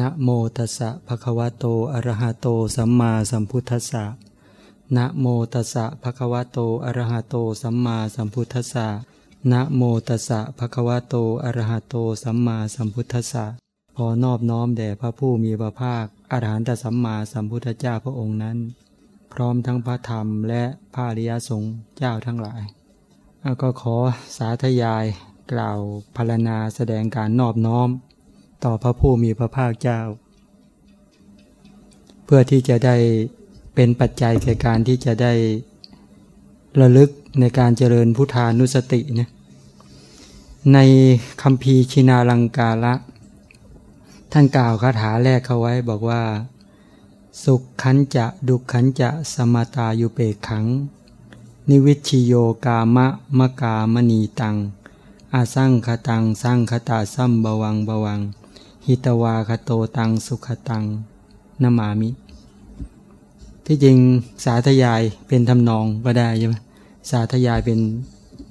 นะโมตัสสะภะคะวะโต อะระหะโต สัมมาสัมพุทธัสสะนะโมตัสสะภะคะวะโต อะระหะโต สัมมาสัมพุทธัสสะนะโมตัสสะภะคะวะโต อะระหะโต สัมมาสัมพุทธัสสะขอนอบน้อมแด่พระผู้มีพระภาค อรหันตสัมมาสัมพุทธเจ้าพระองค์นั้น พร้อมทั้งพระธรรมและพระอริยสงฆ์เจ้าทั้งหลาย ก็ขอสาธยายกล่าวพรรณนาแสดงการนอบน้อม ต่อพระผู้มีพระภาคเจ้า เพื่อที่จะได้เป็นปัจจัยแก่การที่จะได้ระลึกในการเจริญพุทธานุสติเนี่ยในคำพีชินาลังกาละ ท่านกล่าวคาถาแรกเขาไว้บอกว่า สุขขันจะดุขขันจะสมาตายุเปกขัง นิวิชิโยกามะมะกามณีตังอาสรังคตังสรังคตาซัมบวังบวัง หิตวาคโตตังสุขตังนามามิ ที่จริงสาธยายเป็นทำนองก็ได้ใช่ไหมสาธยายเป็น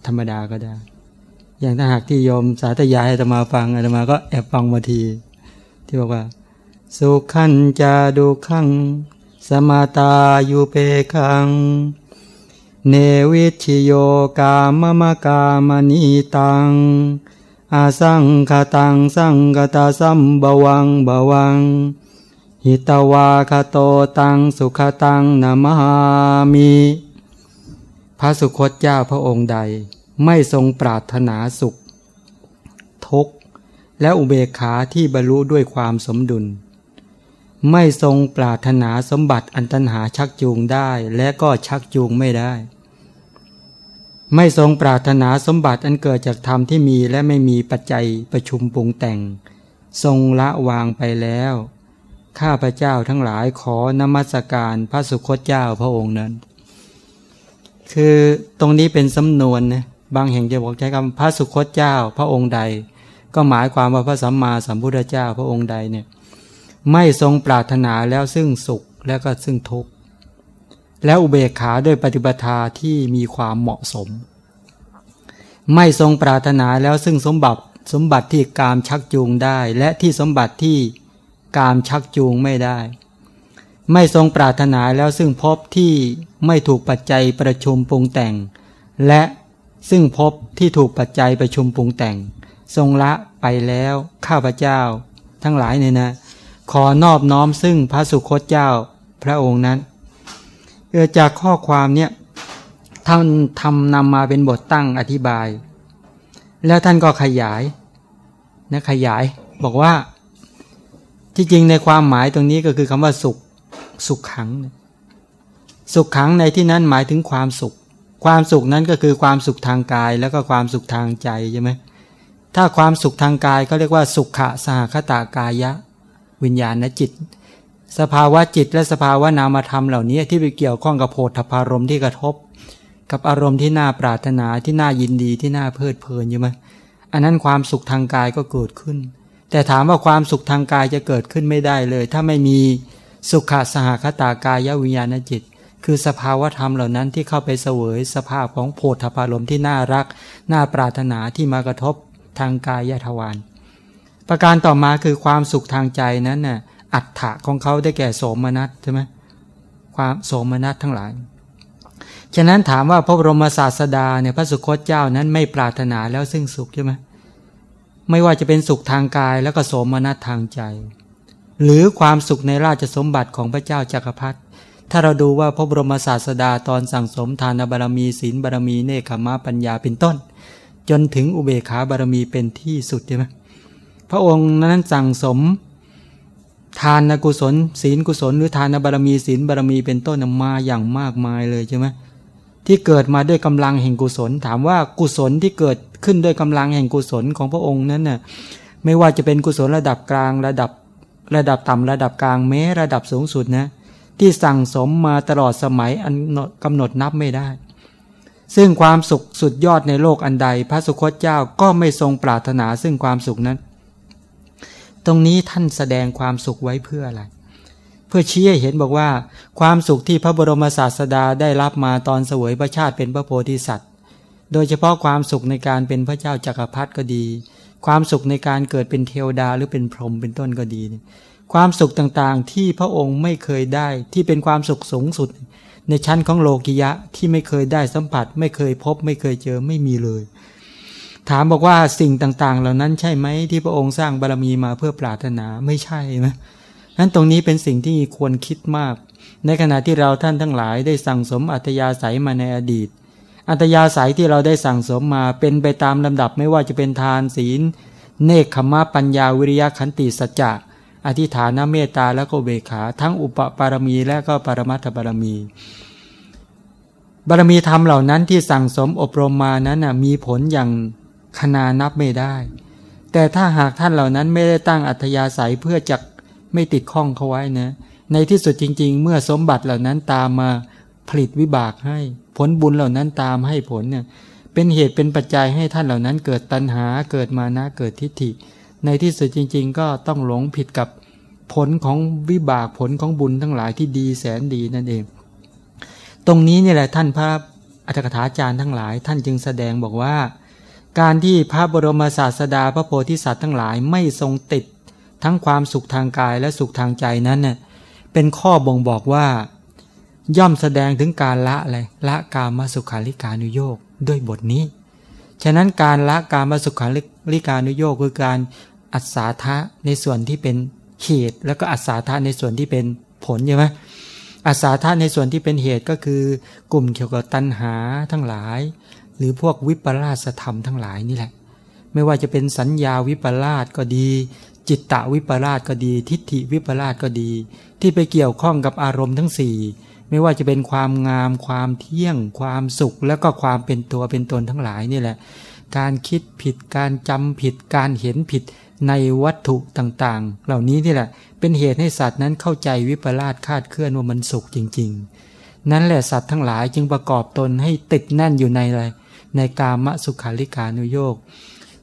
ธรรมดาก็ได้ อย่างถ้าหากที่โยมสาธยายอาตมาฟังอาตมาก็แอบฟังมาที ที่บอกว่า สุขันจะดูขัง สมาตาอยู่เปขัง เนวิชโยกามมะกามณีตัง อาสังคตังสังกตาสัมบวังบวัง หิตวาคโตตังสุขตังนามามิพระสุคตเจ้าพระองค์ใด ไม่ทรงปรารถนาสุข ทุกข์และอุเบกขาที่บรรลุด้วยความสมดุล ไม่ทรงปรารถนาสมบัติอันตันหาชักจูงได้และก็ชักจูงไม่ได้ ไม่ทรงปรารถนาสมบัติอันเกิดจากธรรมที่มีและไม่มีปัจจัยประชุมปรุงแต่ง ทรงละวางไปแล้ว ข้าพระเจ้าทั้งหลายขอนมัสการพระสุคตเจ้าพระองค์นั้น คือตรงนี้เป็นสำนวนนะบางแห่งจะบอกใช้คำพระสุคตเจ้าพระองค์ใด ก็หมายความว่าพระสัมมาสัมพุทธเจ้าพระองค์ใดเนี่ยไม่ทรงปรารถนาแล้วซึ่งสุขแล้วก็ซึ่งทุกข์ แล้วอุเบกขาด้วยปฏิปทาที่มีความเหมาะสม ไม่ทรงปรารถนาแล้วซึ่งสมบัติสมบัติที่กามชักจูงได้ และที่สมบัติที่กามชักจูงไม่ได้ ไม่ทรงปรารถนาแล้วซึ่งพบที่ไม่ถูกปัจจัยประชุมปรุงแต่ง และซึ่งพบที่ถูกปัจจัยประชุมปรุงแต่ง ทรงละไปแล้วข้าพเจ้า ทั้งหลายเนี่ยนะ ขอนอบน้อมซึ่งพระสุคตเจ้าพระองค์นั้น จากข้อความเนี่ยท่านทำนำมาเป็นบทตั้งอธิบาย แล้วท่านก็ขยายนะขยายบอกว่าที่จริงในความหมายตรงนี้ก็คือคำว่าสุขสุขขัง สุขขังในที่นั้นหมายถึงความสุข ความสุขนั้นก็คือความสุขทางกายแล้วก็ความสุขทางใจใช่ไหมถ้าความสุขทางกายก็เรียกว่าสุขะสหคตากายะ วิญญาณจิต สภาวะจิตและสภาวะนามธรรมเหล่านี้ที่ไปเกี่ยวข้องกับโพธพารมที่กระทบ กับอารมณ์ที่น่าปรารถนาที่น่ายินดีที่น่าเพลิดเพลินใช่ไหมอันนั้นความสุขทางกายก็เกิดขึ้น แต่ถามว่าความสุขทางกายจะเกิดขึ้นไม่ได้เลย ถ้าไม่มีสุขสหคตากายวิญญาณจิต คือสภาวธรรมเหล่านั้นที่เข้าไปเสวยสภาพของโพธพารมที่น่ารัก น่าปรารถนาที่มากระทบทางกายทวารประการต่อมาคือความสุขทางใจนั้นน่ะ อัตถะของเขาได้แก่โสมนัสใช่ไหมความโสมนัสทั้งหลาย ฉะนั้นถามว่าพระบรมศาสดาเนี่ยพระสุคตเจ้านั้นไม่ปรารถนาแล้วซึ่งสุขใช่ไหมไม่ว่าจะเป็นสุขทางกายแล้วก็โสมนัสทางใจ หรือความสุขในราชสมบัติของพระเจ้าจักรพรรดิถ้าเราดูว่าพระบรมศาสดาตอนสั่งสมทานบารมีศีลบารมีเนคขมาปัญญาเป็นต้น จนถึงอุเบกขาบารมีเป็นที่สุดใช่ไหมพระองค์นั้นสั่งสม ทานกุศล ศีลกุศล หรือทานบารมีศีลบารมีเป็นต้นมาอย่างมากมายเลยใช่ไหมที่เกิดมาด้วยกำลังแห่งกุศล ถามว่ากุศลที่เกิดขึ้นด้วยกำลังแห่งกุศลของพระองค์นั้นน่ะไม่ว่าจะเป็นกุศลระดับกลางระดับระดับต่ำระดับกลางแม้ระดับสูงสุดนะที่สั่งสมมาตลอดสมัยอันกำหนดนับไม่ได้ ซึ่งความสุขสุดยอดในโลกอันใด พระสุคตเจ้าก็ไม่ทรงปรารถนาซึ่งความสุขนั้น ตรงนี้ท่านแสดงความสุขไว้เพื่ออะไร เพื่อชี้ให้เห็นบอกว่า ความสุขที่พระบรมศาสดาได้รับมาตอนเสวยพระชาติเป็นพระโพธิสัตว์ โดยเฉพาะความสุขในการเป็นพระเจ้าจักรพรรดิก็ดี ความสุขในการเกิดเป็นเทวดาหรือเป็นพรหมเป็นต้นก็ดี ความสุขต่างๆที่พระองค์ไม่เคยได้ที่เป็นความสุขสูงสุด ในชั้นของโลกิยะที่ไม่เคยได้สัมผัส ไม่เคยพบ ไม่เคยเจอไม่มีเลย ถามบอกว่าสิ่งต่างๆ เหล่านั้นใช่ไหมที่พระองค์สร้างบารรมีมาเพื่อปรารถนาไม่ใช่ไหมนั้นตรงนี้เป็นสิ่งที่ควรคิดมาก ในขณะที่เราท่านทั้งหลายได้สั่งสมอัตยาศัยมาในอดีต อัตยาศัยที่เราได้สั่งสมมาเป็นไปตามลำดับไม่ว่าจะเป็นทานศีล เนคขมะปัญญาวิริยะขันติสัจจะอธิฐานเมตตาและก็เบขา ทั้งอุปปารมีและก็ปรมัตถบารมีบารมีธรรมเหล่านั้นที่สั่งสมอบรมมานั้นมีผลอย่าง ขนานับไม่ได้ แต่ถ้าหากท่านเหล่านั้นไม่ได้ตั้งอัธยาศัยเพื่อจะไม่ติดข้องเขาไว้นะ ในที่สุดจริง ๆ เมื่อสมบัติเหล่านั้นตามมาผลิตวิบากให้ ผลบุญเหล่านั้นตามให้ผลเนี่ยเป็นเหตุเป็นปัจจัยให้ท่านเหล่านั้นเกิดตัณหาเกิดมานะเกิดทิฏฐิ ในที่สุดจริง ๆ ก็ต้องหลงผิดกับผลของวิบากผลของบุญทั้งหลายที่ดีแสนดีนั่นเอง ตรงนี้นี่แหละท่านพระอัจฉริจารย์ทั้งหลาย ท่านจึงแสดงบอกว่า การที่พระบรมศาสดาพระโพธิสัตว์ทั้งหลายไม่ทรงติดทั้งความสุขทางกายและสุขทางใจนั้นเน่ยเป็นข้อบ่งบอกว่า ย่อมแสดงถึงการละอะไรละกามสุขาริการุโยกด้วยบทนี้ ฉะนั้นการละกามสุขาริการุโยกคือการอัศาทะในส่วนที่เป็นเหตุแล้วก็อัศาธาในส่วนที่เป็นผลใช่ไหมอัศาธาในส่วนที่เป็นเหตุก็คือกลุ่มเกี่ยวกับตัณหาทั้งหลาย หรือพวกวิปลาสธรรมทั้งหลายนี่แหละ ไม่ว่าจะเป็นสัญญาวิปลาสก็ดี จิตตะวิปลาสก็ดี ทิฏฐิวิปลาสก็ดี ที่ไปเกี่ยวข้องกับอารมณ์ทั้งสี่ไม่ว่าจะเป็นความงาม ความเที่ยง ความสุข แล้วก็ความเป็นตัวเป็นตนทั้งหลายนี่แหละ การคิดผิดการจำผิดการเห็นผิดในวัตถุต่างๆ เหล่านี้นี่แหละ เป็นเหตุให้สัตว์นั้นเข้าใจวิปลาสคาดเคลื่อนว่ามันสุขจริง ๆ นั่นแหละสัตว์ทั้งหลายจึงประกอบตนให้ติดแน่นอยู่ในอะไร ในกามสุขาริการุโยก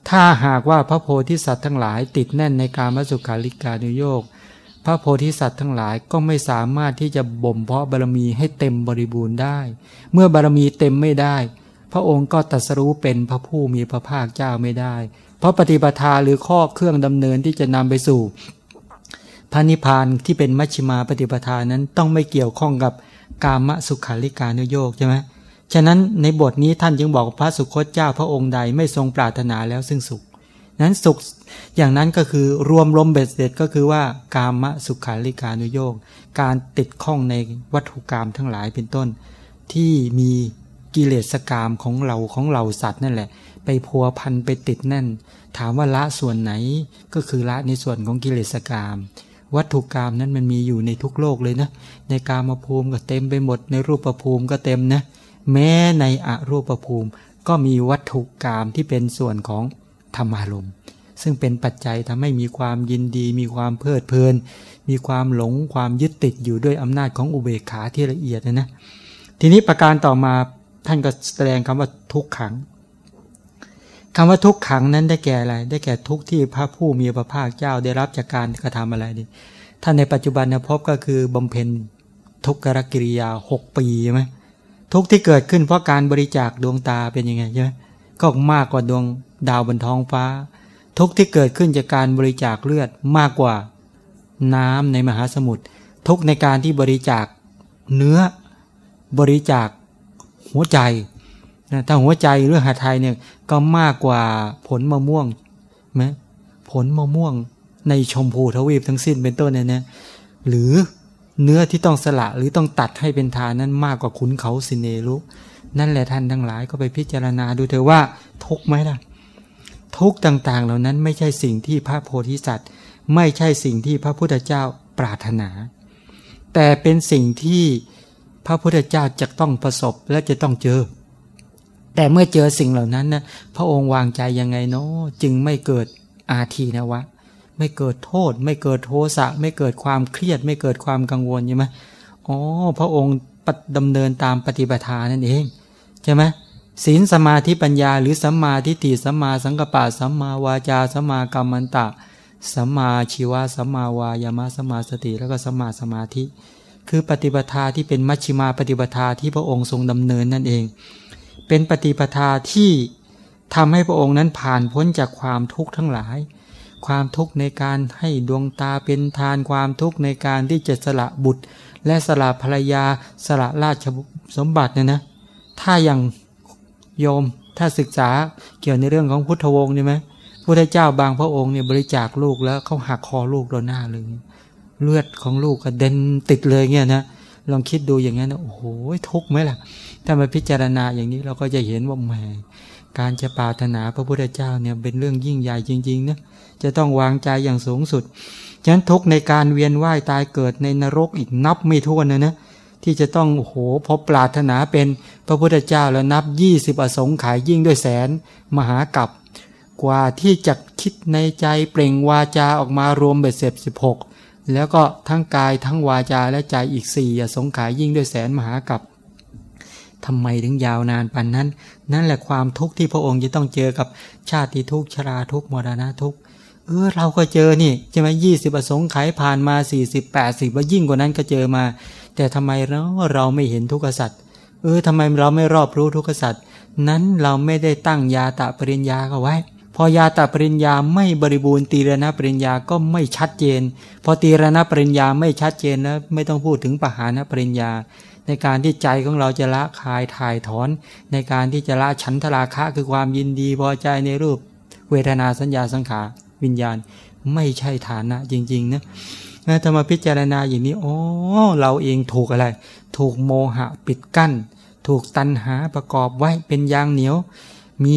ถ้าหากว่าพระโพธิสัตว์ทั้งหลาย ติดแน่นในกามสุขาริการุโยกพระโพธิสัตว์ทั้งหลายก็ไม่สามารถที่จะบ่มเพาะบารมีให้เต็มบริบูรณ์ได้ เมื่อบารมีเต็มไม่ได้ พระองค์ก็ตรัสรู้เป็นพระผู้มีพระภาคเจ้าไม่ได้ เพราะปฏิปทาหรือข้อเครื่องดำเนินที่จะนำไปสู่ พระนิพพานที่เป็นมัชฌิมาปฏิปทานั้นต้องไม่เกี่ยวข้องกับกามสุขาริการุโยกใช่ไหม ฉะนั้นในบทนี้ท่านจึงบอกพระสุคตเจ้าพระองค์ใดไม่ทรงปรารถนาแล้วซึ่งสุข นั้นสุขอย่างนั้นก็คือรวมลมเบ็ดเสร็จก็คือว่ากามสุขาริการุโยกการติดข้องในวัตถุกรรมทั้งหลายเป็นต้น ที่มีกิเลสกรรมของเราของเราสัตว์นั่นแหละ ไปพัวพันไปติดแน่น ถามว่าละส่วนไหนก็คือละในส่วนของกิเลสกรรมวัตถุกรรมนั้นมันมีอยู่ในทุกโลกเลยนะในกามภูมิก็เต็มไปหมดในรูปภูมิก็เต็มนะ แม้ในอรูปภูมิ ก็มีวัตถุกรรมที่เป็นส่วนของธรรมารมณ์ซึ่งเป็นปัจจัยทำให้มีความยินดี มีความเพลิดเพลิน มีความหลงความยึดติดอยู่ด้วยอำนาจของอุเบกขาที่ละเอียดนะนะทีนี้ประการต่อมาท่านก็แสดงคำว่าทุกขังคำว่าทุกขังนั้นได้แก่อะไร ได้แก่ทุกที่พระผู้มีพระภาคเจ้าได้รับจากการกระทำอะไรนี่ท่านในปัจจุบันนะพบก็คือบำเพ็ญทุกขกิริยาหกปีใช่ไหม ทุกที่เกิดขึ้นเพราะการบริจาคดวงตาเป็นยังไงใช่ไหมก็มากกว่าดวงดาวบนท้องฟ้า ทุกที่เกิดขึ้นจากการบริจาคเลือดมากกว่าน้ำในมหาสมุทรทุกในการที่บริจาคเนื้อบริจาคหัวใจนะถ้าหัวใจเรื่องหาไทยเนี่ยก็มากกว่าผลมะม่วงไหมผลมะม่วงในชมพูทวีปทั้งสิ้นเป็นต้นเนี่ยนะหรือ เนื้อที่ต้องสละหรือต้องตัดให้เป็นทานนั้นมากกว่าขุนเขาสิเนรุนั่นแหละท่านทั้งหลายก็ไปพิจารณาดูเถอะว่าทุกไหมล่ะ ทุกต่างๆ เหล่านั้นไม่ใช่สิ่งที่พระโพธิสัตว์ ไม่ใช่สิ่งที่พระพุทธเจ้าปรารถนา แต่เป็นสิ่งที่พระพุทธเจ้าจะต้องประสบและจะต้องเจอ แต่เมื่อเจอสิ่งเหล่านั้นนะพระองค์วางใจยังไงเนาะจึงไม่เกิดอาทีนะวะ ไม่เกิดโทษ ไม่เกิดโทสะไม่เกิดความเครียด ไม่เกิดความกังวลใช่ไหมอ๋อพระองค์ดำเนินตามปฏิปทานั่นเองใช่ไหมศีลสมาธิปัญญา หรือสัมมาทิฏฐิสัมมาสังกปะสัมมาวาจาสัมมากรรมันตะสัมมาชีวะสัมมาวายามะสัมมาสติแล้วก็สัมมาสมาธิ คือปฏิปทาที่เป็นมัชฌิมาปฏิปทาที่พระองค์ทรงดำเนินนั่นเอง เป็นปฏิปทาที่ทำให้พระองค์นั้นผ่านพ้นจากความทุกข์ทั้งหลาย ความทุกข์ในการให้ดวงตาเป็นทานความทุกข์ในการที่จะสละบุตร และสละภรรยาสละราชสมบัติเนี่ยนะ ถ้าอย่างโยมถ้าศึกษาเกี่ยวในเรื่องของพุทธวงศ์ใช่ไหมพระเจ้าบางพระองค์เนี่ยบริจาคลูกแล้วเขาหักคอลูกโดนหน้าเลย เลือดของลูกกระเด็นติดเลยเงี้ยนะลองคิดดูอย่างนั้นโอ้โหทุกข์ไหมล่ะ ถ้ามาพิจารณาอย่างนี้เราก็จะเห็นว่าแหม การจะปรารถนาพระพุทธเจ้าเนี่ยเป็นเรื่องยิ่งใหญ่จริงๆนะจะต้องวางใจอย่างสูงสุดฉะนั้นทุกในการเวียนว่ายตายเกิดในนรกอีกนับไม่ถ้วนนะนะที่จะต้องโอ้โหพอปรารถนาเป็นพระพุทธเจ้าแล้วนับยี่สิบอสงไขยยิ่งด้วยแสน มหากับกว่าที่จะคิดในใจเปล่งวาจาออกมารวมเบ็ดเสร็จสิบหกแล้วก็ทั้งกายทั้งวาจาและใจอีกสี่อสงไขยยิ่งด้วยแสนมหากับ ทำไมถึงยาวนานปันนั้น นั่นแหละความทุกข์ที่พระองค์จะต้องเจอกับชาติทุกข์ชราทุกข์มรณะทุกข์เออเราก็เจอนี่ใช่ไหมยี่สิบประสงค์ไขผ่านมาสี่สิบแปดสิบว่ายิ่งกว่านั้นก็เจอมา แต่ทำไมเราเราไม่เห็นทุกขสัตว์เออทำไมเราไม่รอบรู้ทุกขสัตว์นั้นเราไม่ได้ตั้งยาตะปริญญาเอาไว้ พอยาตะปริญญาไม่บริบูรณ์ตีรณปริญญาก็ไม่ชัดเจน พอตีรณปริญญาไม่ชัดเจนแล้วไม่ต้องพูดถึงปหานปริญญา ในการที่ใจของเราจะละคายถ่ายถอน ในการที่จะละฉันทราคะคือความยินดีพอใจในรูป เวทนาสัญญาสังขารวิญญาณ ไม่ใช่ฐานะจริงๆนะถ้ามาพิจารณาอย่างนี้ โอ้เราเองถูกอะไร ถูกโมหะปิดกั้น ถูกตัณหาประกอบไว้เป็นยางเหนียว มี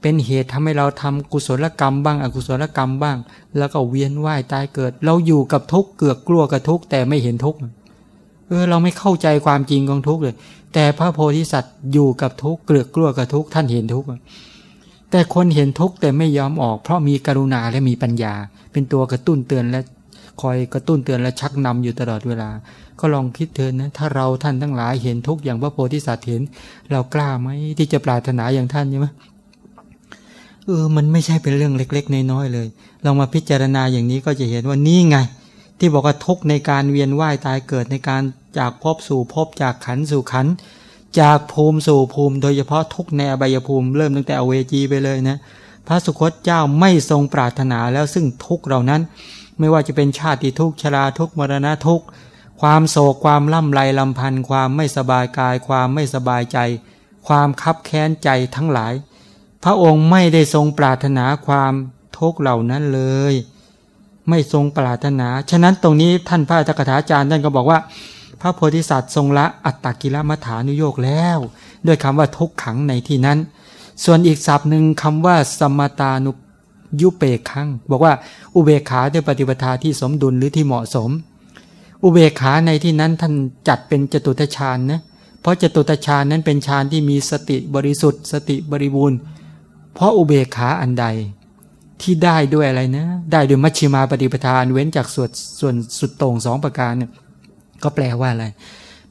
เป็นเหตุทำให้เราทำกุศลกรรมบ้าง อกุศลกรรมบ้าง แล้วก็เวียนว่ายตายเกิด เราอยู่กับทุกข์เกือกกลัวกับทุกข์แต่ไม่เห็นทุกข์ เออเราไม่เข้าใจความจริงของทุกข์เลย แต่พระโพธิสัตว์อยู่กับทุกข์เกลือกกลัวกับทุกข์ท่านเห็นทุกข์แต่คนเห็นทุกข์แต่ไม่ยอมออก เพราะมีกรุณาและมีปัญญา เป็นตัวกระตุ้นเตือนและคอยกระตุ้นเตือนและชักนำอยู่ตลอดเวลา ก็ลองคิดเถินนะถ้าเราท่านทั้งหลายเห็นทุกข์อย่างพระโพธิสัตว์เห็น เรากล้าไหมที่จะปรารถนาอย่างท่านใช่ไหมเออมันไม่ใช่เป็นเรื่องเล็ก ๆ น้อยๆเลยลองมาพิจารณาอย่างนี้ก็จะเห็นว่านี่ไง ที่บอกว่าทุกในการเวียนว่ายตายเกิดในการจากภพสู่ภพจากขันสู่ขันจากภูมิสู่ภูมิ โดยเฉพาะทุกในอบายภูมิเริ่มตั้งแต่อเวจีไปเลยนะพระสุคตเจ้าไม่ทรงปรารถนาแล้วซึ่งทุกเหล่านั้น ไม่ว่าจะเป็นชาติทุกชราทุกมรณะทุกความโศกความล่ำไรลำพันธ์ความไม่สบายกายความไม่สบายใจ ความคับแค้นใจทั้งหลาย พระองค์ไม่ได้ทรงปรารถนาความทุกเหล่านั้นเลย ไม่ทรงปรารถนา ฉะนั้นตรงนี้ท่านพระอัฏฐกถาจารย์ท่านก็บอกว่า พระโพธิสัตว์ทรงละอัตตกิลมัฐานุโยกแล้ว ด้วยคำว่าทุกขังในที่นั้น ส่วนอีกศัพท์หนึ่งคำว่าสมตานุยุเปกขังบอกว่าอุเบกขาด้วยปฏิปทาที่สมดุลหรือที่เหมาะสม อุเบกขาในที่นั้นท่านจัดเป็นจตุตฌานนะเพราะจตุตฌานนั้นเป็นฌานที่มีสติบริสุทธิ์ สติบริบูรณ์ เพราะอุเบกขาอันใด ที่ได้ด้วยอะไรนะ ได้ด้วยมัชชิมาปฏิปทาน เว้นจากส่วนส่วนสุดโต่งสองประการเนี่ยก็แปลว่าอะไร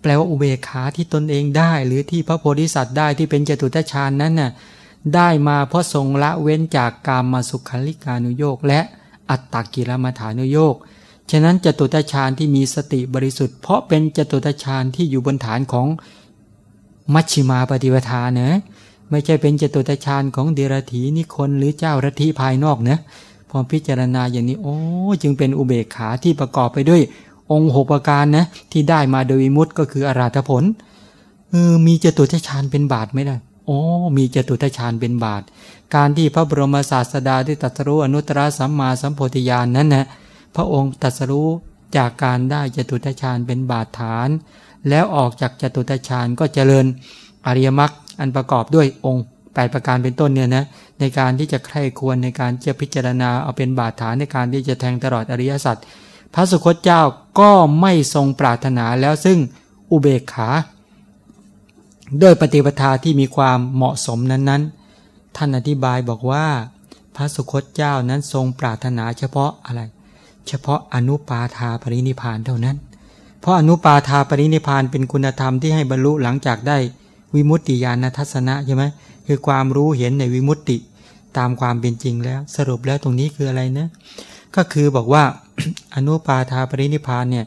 แปลว่าอุเบกขาที่ตนเองได้ หรือที่พระโพธิสัตว์ได้ที่เป็นจตุตฌานนั้นน่ะได้มาเพราะทรงละเว้นจากกามมาสุขาริกานุโยกและอัตตกิรมาฐานุโยกฉะนั้นจตุตฌานที่มีสติบริสุทธิ์ เพราะเป็นจตุตฌานที่อยู่บนฐานของมัชชิมาปฏิปทานเนะ ไม่ใช่เป็นจตุตฌานของเดรธีนิคนหรือเจ้ารัทีภายนอกนะพอพิจารณาอย่างนี้โอ้จึงเป็นอุเบกขาที่ประกอบไปด้วย องค์หกประการนะ ที่ได้มาโดยมุตก็คืออาราธผลเออมีจตุตฌานเป็นบาทไหมล่ะโอ้มีจตุตฌานเป็นบาท การที่พระบรมศาสดาได้ตรัสรู้อนุตตรสัมมาสัมโพธิญาณนนั้นนะพระองค์ตรัสรู้จากการได้จตุตฌานเป็นบาทฐาน แล้วออกจากจตุตฌานก็เจริญอริยมรรค อันประกอบด้วยองค์แปประการเป็นต้นเนี่ยนะในการที่จะใคร่ควรในการจะพิจารณาเอาเป็นบาดฐานในการที่จะแทงตลอดอริยสัจพระสุคตเจ้าก็ไม่ทรงปรารถนาแล้วซึ่งอุเบกขาด้วยปฏิปทาที่มีความเหมาะสมนั้นๆ ท่านอธิบายบอกว่า พระสุคตเจ้านั้นทรงปรารถนาเฉพาะอะไร เฉพาะอนุปาทาปรินิพานเท่านั้น เพราะอนุปาทาปรินิพานเป็นคุณธรรมที่ให้บรรลุหลังจากได้ วิมุตติญาณทัศนะใช่ไหมคือความรู้เห็นในวิมุตติตามความเป็นจริงแล้ว สรุปแล้วตรงนี้คืออะไรนะก็คือบอกว่าอนุปาทาปรินิพานเนี่ย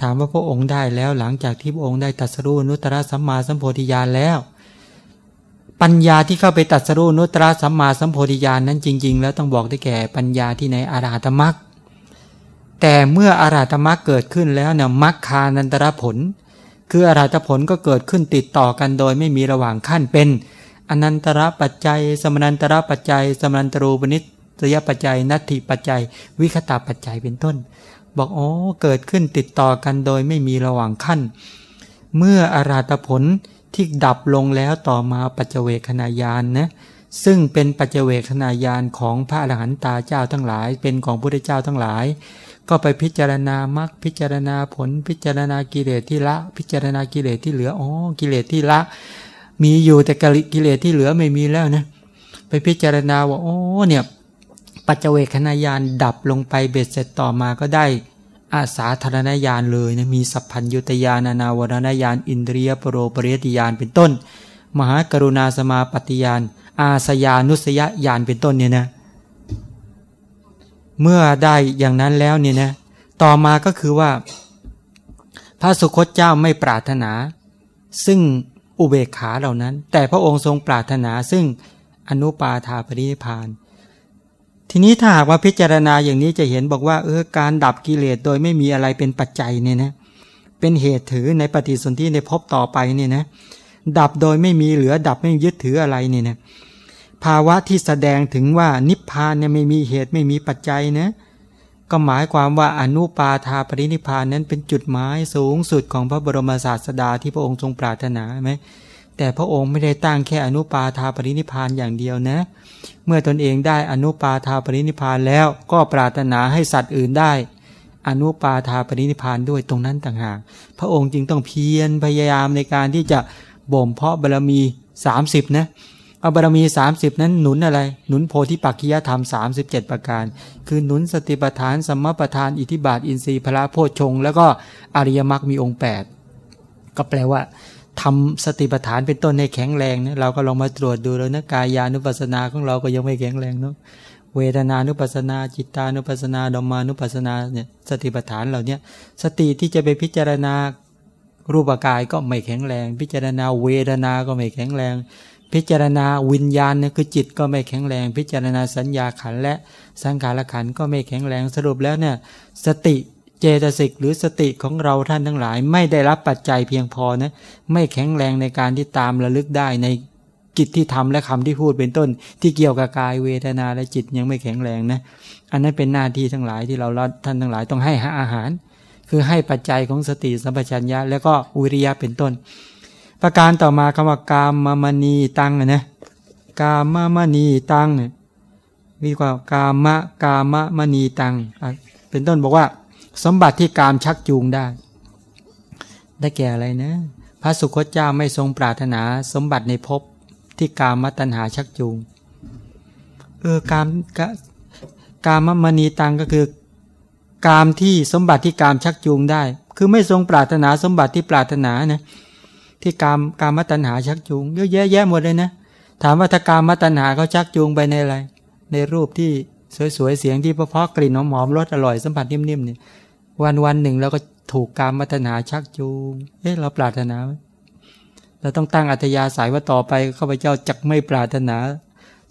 ถามว่าพระองค์ได้แล้วหลังจากที่พระองค์ได้ตัสรู้นุตตรสัมมาสัมโพธิญาณแล้ว ปัญญาที่เข้าไปตัดสรุนุตระสัมมาสัมโพธิญาณนนั้นจริง ๆ แล้วต้องบอกได้แก่ปัญญาที่ในอาราธมักแต่เมื่ออาราธมักเกิดขึ้นแล้วเนี่ยมักคานันตรผล คืออาราธผลก็เกิดขึ้นติดต่อกันโดยไม่มีระหว่างขั้นเป็น อนันตระปัจจัย สมนันตระปัจจัย สมนันตรูปนิสยปัจจัย นัตถิปัจจัย วิคตาปัจจัยเป็นต้น บอกอ๋อเกิดขึ้นติดต่อกันโดยไม่มีระหว่างขั้น เมื่ออาราธผลที่ดับลงแล้วต่อมาปัจเจเวคขณายานนะซึ่งเป็นปัจเจเวคขณายานของพระอรหันตาเจ้าทั้งหลาย เป็นของพระเจ้าทั้งหลาย ก็ไปพิจารณามรรคพิจารณาผลพิจารณากิเลสที่ละ พิจารณากิเลสที่เหลืออ๋อกิเลสที่ละ มีอยู่แต่กิเลสที่เหลือไม่มีแล้วนะไปพิจารณาว่าโอ้เนี่ยปัจเจเวคขณายานดับลงไปเบ็ดเสร็จต่อมาก็ได้อาสาธารณญาณเลยนะมีสัพพัญยุตยานานาวรณญาณอินเดียปโรปริยติยานเป็นต้น มหากรุณาสมาปฏิยานอาสยานุสยญาณเป็นต้นเนี่ยนะ เมื่อได้อย่างนั้นแล้วเนี่ยนะ ต่อมาก็คือว่า พระสุคตเจ้าไม่ปรารถนา ซึ่งอุเบกขาเหล่านั้น แต่พระองค์ทรงปรารถนาซึ่งอนุปาทาปริพานทีนี้ถ้าหากว่าพิจารณาอย่างนี้จะเห็นบอกว่าเออการดับกิเลสโดยไม่มีอะไรเป็นปัจจัยเนี่ยนะเป็นเหตุถือในปฏิสนธิในภพต่อไปเนี่ยนะดับโดยไม่มีเหลือดับไม่ยึดถืออะไรเนี่ยนะ ภาวะที่แสดงถึงว่านิพพานเนี่ยไม่มีเหตุไม่มีปัจจัยนะก็หมายความว่าอนุปาทาปรินิพานนั้นเป็นจุดหมายสูงสุดของพระบรมศาสดาที่พระองค์ทรงปรารถนาไหมแต่พระองค์ไม่ได้ตั้งแค่อนุปาทาปรินิพานอย่างเดียวนะ เมื่อตนเองได้อนุปาทาปรินิพานแล้วก็ปรารถนาให้สัตว์อื่นได้ อนุปาทาปรินิพานด้วยตรงนั้นต่างหากพระองค์จึงต้องเพียรพยายามในการที่จะบ่มเพาะบารมี 30นะ เอาบารมี 30 นั้นหนุนอะไร หนุนโพธิปักขิยธรรม 37 ประการ คือหนุนสติปัฏฐานสัมมาปัฏฐานอิทิบาท อินทรีย์พระโพชฌงแล้วก็อริยมรรคมีองค์ 8 ก็แปลว่าทำสติปัฏฐานเป็นต้นให้แข็งแรงนะเราก็ลองมาตรวจดูแล้วนะกายานุปัสสนาของเราก็ยังไม่แข็งแรงเนาะเวทนานุปัสนา จิตานุปัสนาดมานุปัสนาเนี่ยสติปัฏฐานเหล่านี้สติที่จะไปพิจารณารูปกายก็ไม่แข็งแรง พิจารณาเวทนา ก็ไม่แข็งแรง พิจารณาวิญญาณเนี่ยคือจิตก็ไม่แข็งแรง พิจารณาสัญญาขันและสังขารขันก็ไม่แข็งแรงสรุปแล้วเนี่ยสติเจตสิกหรือสติของเราท่านทั้งหลาย ไม่ได้รับปัจจัยเพียงพอนะไม่แข็งแรงในการที่ตามระลึกได้ในกิจที่ทำและคำที่พูดเป็นต้น ที่เกี่ยวกับกายเวทนาและจิตยังไม่แข็งแรงนะอันนั้นเป็นหน้าที่ทั้งหลายที่เราท่านทั้งหลายต้องให้อาหาร คือให้ปัจจัยของสติสัมปชัญญะแล้วก็วิริยะเป็นต้น ประการต่อมาคำว่ากามมมณีตังนะกามมณีตังนี่ยมีกว่ากามะกามะมณีตังเป็นต้นบอกว่า สมบัติที่กามชักจูงได้ ได้แก่อะไรนะ พระสุคตเจ้าไม่ทรงปรารถนา สมบัติในภพที่กามตัณหาชักจูงเออกามกกามมณีตังก็คือกามที่สมบัติที่กามชักจูงได้ คือไม่ทรงปรารถนาสมบัติที่ปรารถนานะ ที่กามกามตัณหาชักจูงเยอะแยะแยะหมดเลยนะ ถามว่าถ้ากามตัณหาเขาชักจูงไปในอะไร ในรูปที่สวยๆเสียงที่เพาะๆกลิ่นหอมๆรสอร่อยสัมผัสนิ่มๆเนี่ยวันวันหนึ่งเราก็ถูกการมัฒนาชักจูงเอ๊ะเราปรารถนาเราต้องตั้งอัธยาศัยว่าต่อไปข้าพเจ้าจักไม่ปรารถนา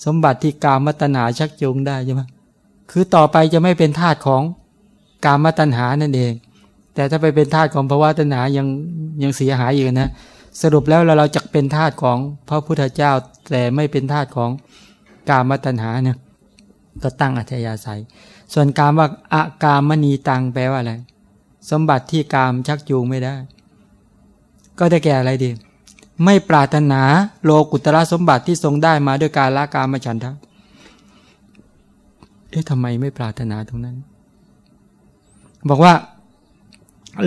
สมบัติที่การมัตนาชักจูงได้ใช่ไหมคือต่อไปจะไม่เป็นทาสของการมัตนานั่นเอง แต่ถ้าไปเป็นทาสของภาวะตัณหายังยังเสียหายอยู่นะ สรุปแล้วเราเราจะเป็นทาสของพระพุทธเจ้า แต่ไม่เป็นทาสของกามตัณหาเนี่ยก็ตั้งอัธยาศัย ส่วนกามว่าอากามมณีตังแปลว่าอะไร สมบัติที่กามชักจูงไม่ได้ ก็ได้แก่อะไรดี ไม่ปรารถนาโลกุตระสมบัติที่ทรงได้มาด้วยการละกามฉันทะเอ๊ะทำไมไม่ปรารถนาตรงนั้น บอกว่า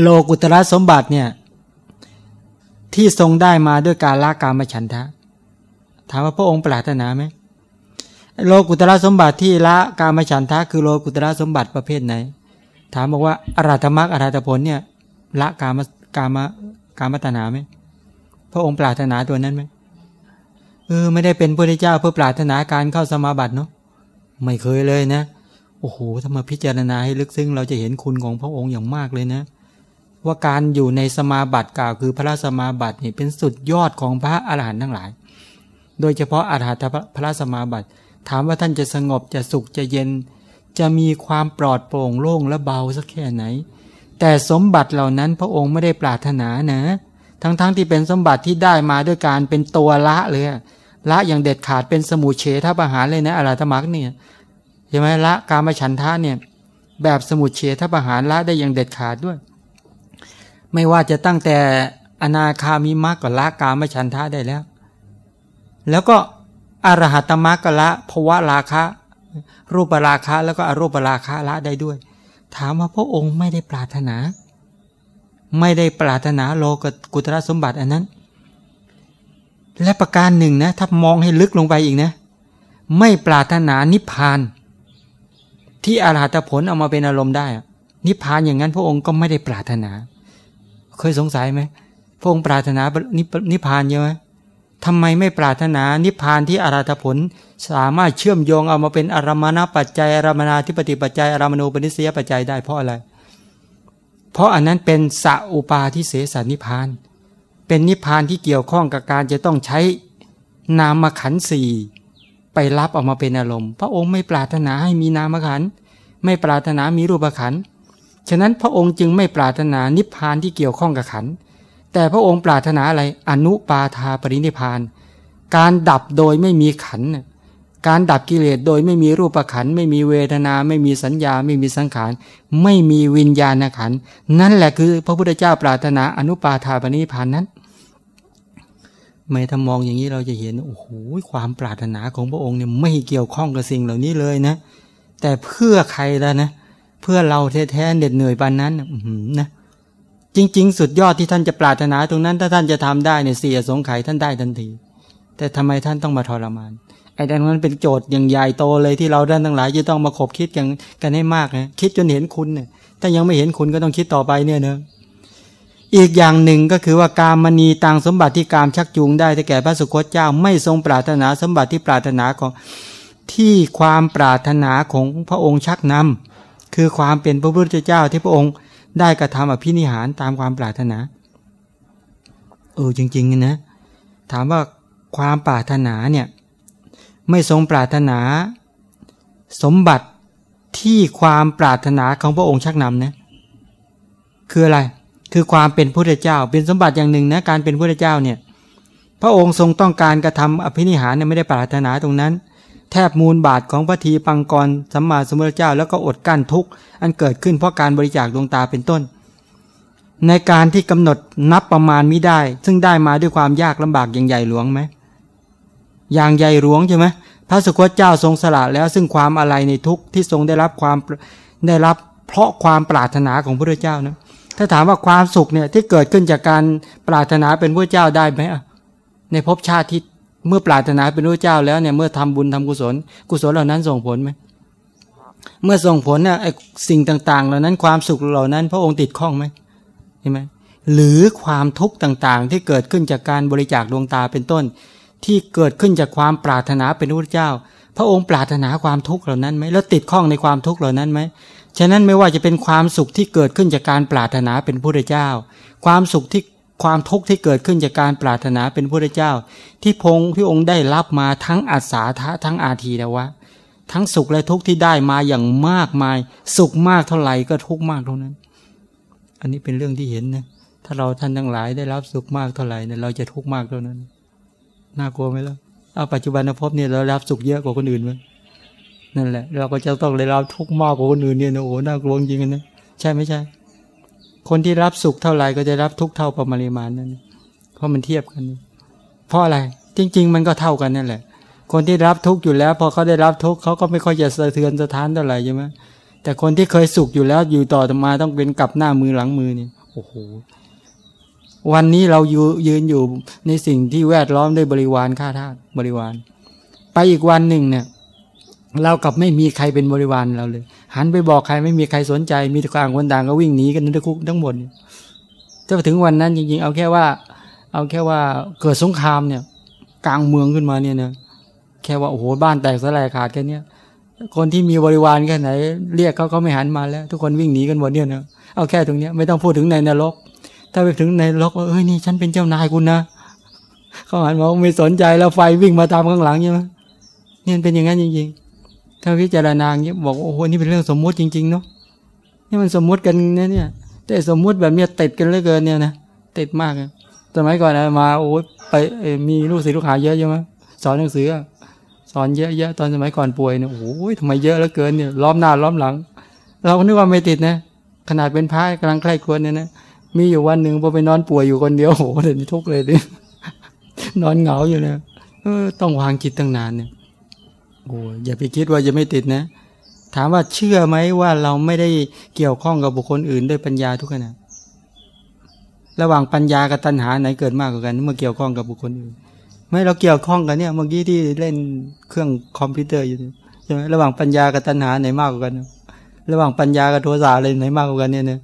โลกุตระสมบัติเนี่ย ที่ทรงได้มาด้วยการละกามฉันทะ ถามว่าพระองค์ปรารถนาไหมโลกุตระสมบัติที่ละกามฉันทะ คือโลกุตระสมบัติประเภทไหน ถามบอกว่าอาราธมรรคอาราธผลเนี่ยละกามกามกามตนาไหมพระองค์ปรารถนาตัวนั้นไหมเออไม่ได้เป็นพระเจ้าเพื่อปรารถนาการเข้าสมาบัติเนาะไม่เคยเลยนะโอ้โหถ้ามาพิจารณาให้ลึกซึ้งเราจะเห็นคุณของพระองค์อย่างมากเลยนะ ว่าการอยู่ในสมาบัติกล่าวคือพระสมาบัตินี่เป็นสุดยอดของพระอรหันต์ทั้งหลาย โดยเฉพาะอรหัตพระสมาบัติ ถามว่าท่านจะสงบจะสุขจะเย็น จะมีความปลอดโปร่งโล่งและเบาสักแค่ไหน แต่สมบัติเหล่านั้นพระองค์ไม่ได้ปรารถนานะ ทั้งๆทที่เป็นสมบัติที่ได้มาด้วยการเป็นตัวละเลยละอย่างเด็ดขาดเป็นสมุเฉทประหารเลยนะอรหัตมรรคเนี่ยใช่ไหมละกามฉันทะเนี่ยแบบสมุเฉทประหารละได้อย่างเด็ดขาดด้วย ไม่ว่าจะตั้งแต่อนาคามีมรรคก็ละกามฉันทะได้แล้ว แล้วก็อรหัตมรรคก็ละภวะราคะ รูปราคะแล้วก็อรูปราคะละได้ด้วย ถามว่าพระองค์ไม่ได้ปรารถนา ไม่ได้ปรารถนาโลกกุตรสมบัติอันนั้น และประการหนึ่งนะถ้ามองให้ลึกลงไปอีกนะ ไม่ปรารถนานิพพาน ที่อรหัตผลเอามาเป็นอารมณ์ได้ นิพพานอย่างนั้นพระองค์ก็ไม่ได้ปรารถนา เคยสงสัยไหมพระองค์ปรารถนานิพพานเยอะไหมทำไมไม่ปรารถนานิพพานที่อารัตผล สามารถเชื่อมโยงเอามาเป็นอารมณปัจจัยอารมนาธิปติปัจจัยอารมณูปนิสยปัจจัยได้เพราะอะไร เพราะอันนั้นเป็นสัอุปาทิเสสนิพาน เป็นนิพานที่เกี่ยวข้องกับการจะต้องใช้นามขันสี่ไปรับออกมาเป็นอารมณ์ พระองค์ไม่ปรารถนาให้มีนามขันไม่ปรารถนามีรูปขัน ฉะนั้นพระองค์จึงไม่ปรารถนานิพพานที่เกี่ยวข้องกับขัน แต่พระองค์ปรารถนาอะไรอนุปาทาปรินิพาน การดับโดยไม่มีขัน การดับกิเลสโดยไม่มีรูปขัน ไม่มีเวทนา ไม่มีสัญญา ไม่มีสังขาร ไม่มีวิญญาณขัน นั่นแหละคือพระพุทธเจ้าปรารถนาอนุปาทาปรินิพานนั้นไม่ถ้ามองอย่างนี้เราจะเห็นโอ้โหความปรารถนาของพระองค์เนี่ยไม่เกี่ยวข้องกับสิ่งเหล่านี้เลยนะ แต่เพื่อใครแล้วนะเเพื่อเราแท้ๆเด็ดเหนื่อยปานนั้นนะจริง ๆ สุดยอดที่ท่านจะปรารถนาตรงนั้น ถ้าท่านจะทำได้เนี่ยเสียสงไข่ท่านได้ทันที แต่ทำไมท่านต้องมาทรมาน ไอ้ดังนั้นเป็นโจทย์อย่างใหญ่โตเลยที่เราท่านทั้งหลายจะต้องมาขบคิดกันกันให้มากนะคิดจนเห็นคุณเนี่ยถ้ายังไม่เห็นคุณก็ต้องคิดต่อไปเนี่ยเนะอีกอย่างหนึ่งก็คือว่าการมณีต่างสมบัติที่การชักจูงได้แต่แก่พระสุคตเจ้าไม่ทรงปรารถนาสมบัติที่ปรารถนาของที่ความปรารถนาของพระองค์ชักนำ คือความเป็นพระพุทธเจ้าที่พระองค์ได้กระทำอภินิหารตามความปรารถนา เออจริงๆนะ ถามว่าความปรารถนาเนี่ยไม่ทรงปรารถนา สมบัติที่ความปรารถนาของพระองค์ชักนำนะคืออะไร คือความเป็นพระเจ้า เป็นสมบัติอย่างหนึ่งนะการเป็นพระเจ้าเนี่ย พระองค์ทรงต้องการกระทำอภินิหารเนี่ยไม่ได้ปรารถนาตรงนั้น แทบมูลบาทของพระทีปังกรสัมมาสัมพุทธเจ้า แล้วก็อดกั้นทุกข์อันเกิดขึ้นเพราะการบริจาคดวงตาเป็นต้น ในการที่กำหนดนับประมาณมิได้ ซึ่งได้มาด้วยความยากลำบากอย่างใหญ่หลวงไหมอย่างใหญ่หลวงใช่ไหมพระสุคตเจ้าทรงสละแล้วซึ่งความอะไรในทุกข์ที่ทรงได้รับความได้รับเพราะความปรารถนาของพระเจ้านะถ้าถามว่าความสุขเนี่ยที่เกิดขึ้นจากการปรารถนาเป็นพระเจ้าได้ไหมในภพชาติที่ เมื่อปรารถนาเป็นพระเจ้าแล้วเนี่ยเมื่อทำบุญทำกุศล กุศลเหล่านั้นส่งผลไหมเมื่อส่งผลเนี่ยไอสิ่งต่างๆ เหล่านั้นความสุขเหล่านั้น พระองค์ติดข้องไหมเห็นไหมหรือความทุกข์ต่างๆ ที่เกิดขึ้นจากการบริจาคดวงตาเป็นต้น ที่เกิดขึ้นจากความปรารถนาเป็นพระเจ้า พระองค์ปรารถนาความทุกข์เหล่านั้นไหมแล้วติดข้องในความทุกข์เหล่านั้นไหมฉะนั้นไม่ว่าจะเป็นความสุขที่เกิดขึ้นจากการปรารถนาเป็นพระเจ้า ความสุขที่ ความทุกข์ที่เกิดขึ้นจากการปรารถนาเป็นพระเจ้า ที่พงที่องค์ได้รับมาทั้งอาสาทะทั้งอาทีแล้ววะทั้งสุขและทุกข์ที่ได้มาอย่างมากมาย สุขมากเท่าไหร่ก็ทุกข์มากเท่านั้น อันนี้เป็นเรื่องที่เห็นนะถ้าเราท่านทั้งหลายได้รับสุขมากเท่าไหร่เนี่ยเราจะทุกข์มากเท่านั้น น่ากลัวไหมล่ะเอาปัจจุบันภพเนี่ยเรารับสุขเยอะกว่าคนอื่นไหมนั่นแหละ เราก็จะต้องได้รับทุกข์มากกว่าคนอื่นเนี่ยนะโอ้หน่ากลัวจริงๆนะใช่ไม่ใช่ คนที่รับสุขเท่าไหร่ก็จะรับทุกเท่าปริมาณนั้น เพราะมันเทียบกัน เพราะอะไร จริง ๆ มันก็เท่ากันนั่นแหละ คนที่รับทุกอยู่แล้ว พอเขาได้รับทุกเขาก็ไม่ค่อยจะสะเทือนสะท้านเท่าไหร่ใช่ไหมแต่คนที่เคยสุขอยู่แล้วอยู่ต่อมาต้องเป็นกลับหน้ามือหลังมือนี่โอ้โหวันนี้เรายยืนอยู่ในสิ่งที่แวดล้อมด้วยบริวารข้าทาสบริวาร ไปอีกวันหนึ่งเนี่ย เรากับไม่มีใครเป็นบริวารเราเลย หันไปบอกใครไม่มีใครสนใจ มีแต่ต่างคนต่างก็วิ่งหนีกันทั้งคุกทั้งหมดจะถึงวันนั้นจริงๆ เอาแค่ว่า เอาแค่ว่าเกิดสงครามเนี่ย กลางเมืองขึ้นมาเนี่ยนะแค่ว่าโอ้โหบ้านแตกสลายขาดแค่นี้คนที่มีบริวารแค่ไหน เรียกเขาก็ไม่หันมาแล้ว ทุกคนวิ่งหนีกันหมดเนี่ยนะเอาแค่ตรงเนี้ยไม่ต้องพูดถึงในนรก ถ้าไปถึงในนรกเอ้ยนี่ฉันเป็นเจ้านายคุณนะเขาหันมองไม่สนใจแล้วไฟวิ่งมาตามข้างหลังใช่ไหมเนี่ยเป็นอย่างนั้นจริงๆ ถ้าพิจารณาเงี้ยบอกโอ้โหนี่เป็นเรื่องสมมุติจริงๆเนาะนี่มันสมมุติกันนะเนี่ย แต่สมมุติแบบเนี้ยติดกันเหลือเกินเนี่ยนะติดมากสมัยก่อนนะมาโอ้ไปมีลูกศิษย์ลูกหาเยอะใช่ไหมสอนหนังสือสอนเยอะๆตอนสมัยก่อนป่วยเนี่ยโอ้ยทำไมเยอะเหลือเกินเนี่ยล้อมหน้าล้อมหลัง เราก็นึกว่าไม่ติดนะ ขนาดเป็นพระกำลังใคร่ควรเนี่ยนะมีอยู่วันหนึ่งพอไปนอนป่วยอยู่คนเดียวโอ้โหเดี๋ยวนี้ทุกเลยดินอนเหงาอยู่เนี่ยเออต้องวางจิตตั้งนานเนี่ย โอ้อย่าไปคิดว่าจะไม่ติดนะ ถามว่าเชื่อไหมว่าเราไม่ได้เกี่ยวข้องกับบุคคลอื่นด้วยปัญญาทุกขณะระหว่างปัญญากับตัณหาไหนเกิดมากกว่ากันเมื่อเกี่ยวข้องกับบุคคลอื่น ไม่เราเกี่ยวข้องกันเนี่ยเมื่อกี้ที่เล่นเครื่องคอมพิวเตอร์อยู่ใช่ไหมระหว่างปัญญากับตัณหาไหนมากกว่ากัน ระหว่างปัญญากับโทสะอะไรไหนมากกว่ากันเนี่ยเนี่ย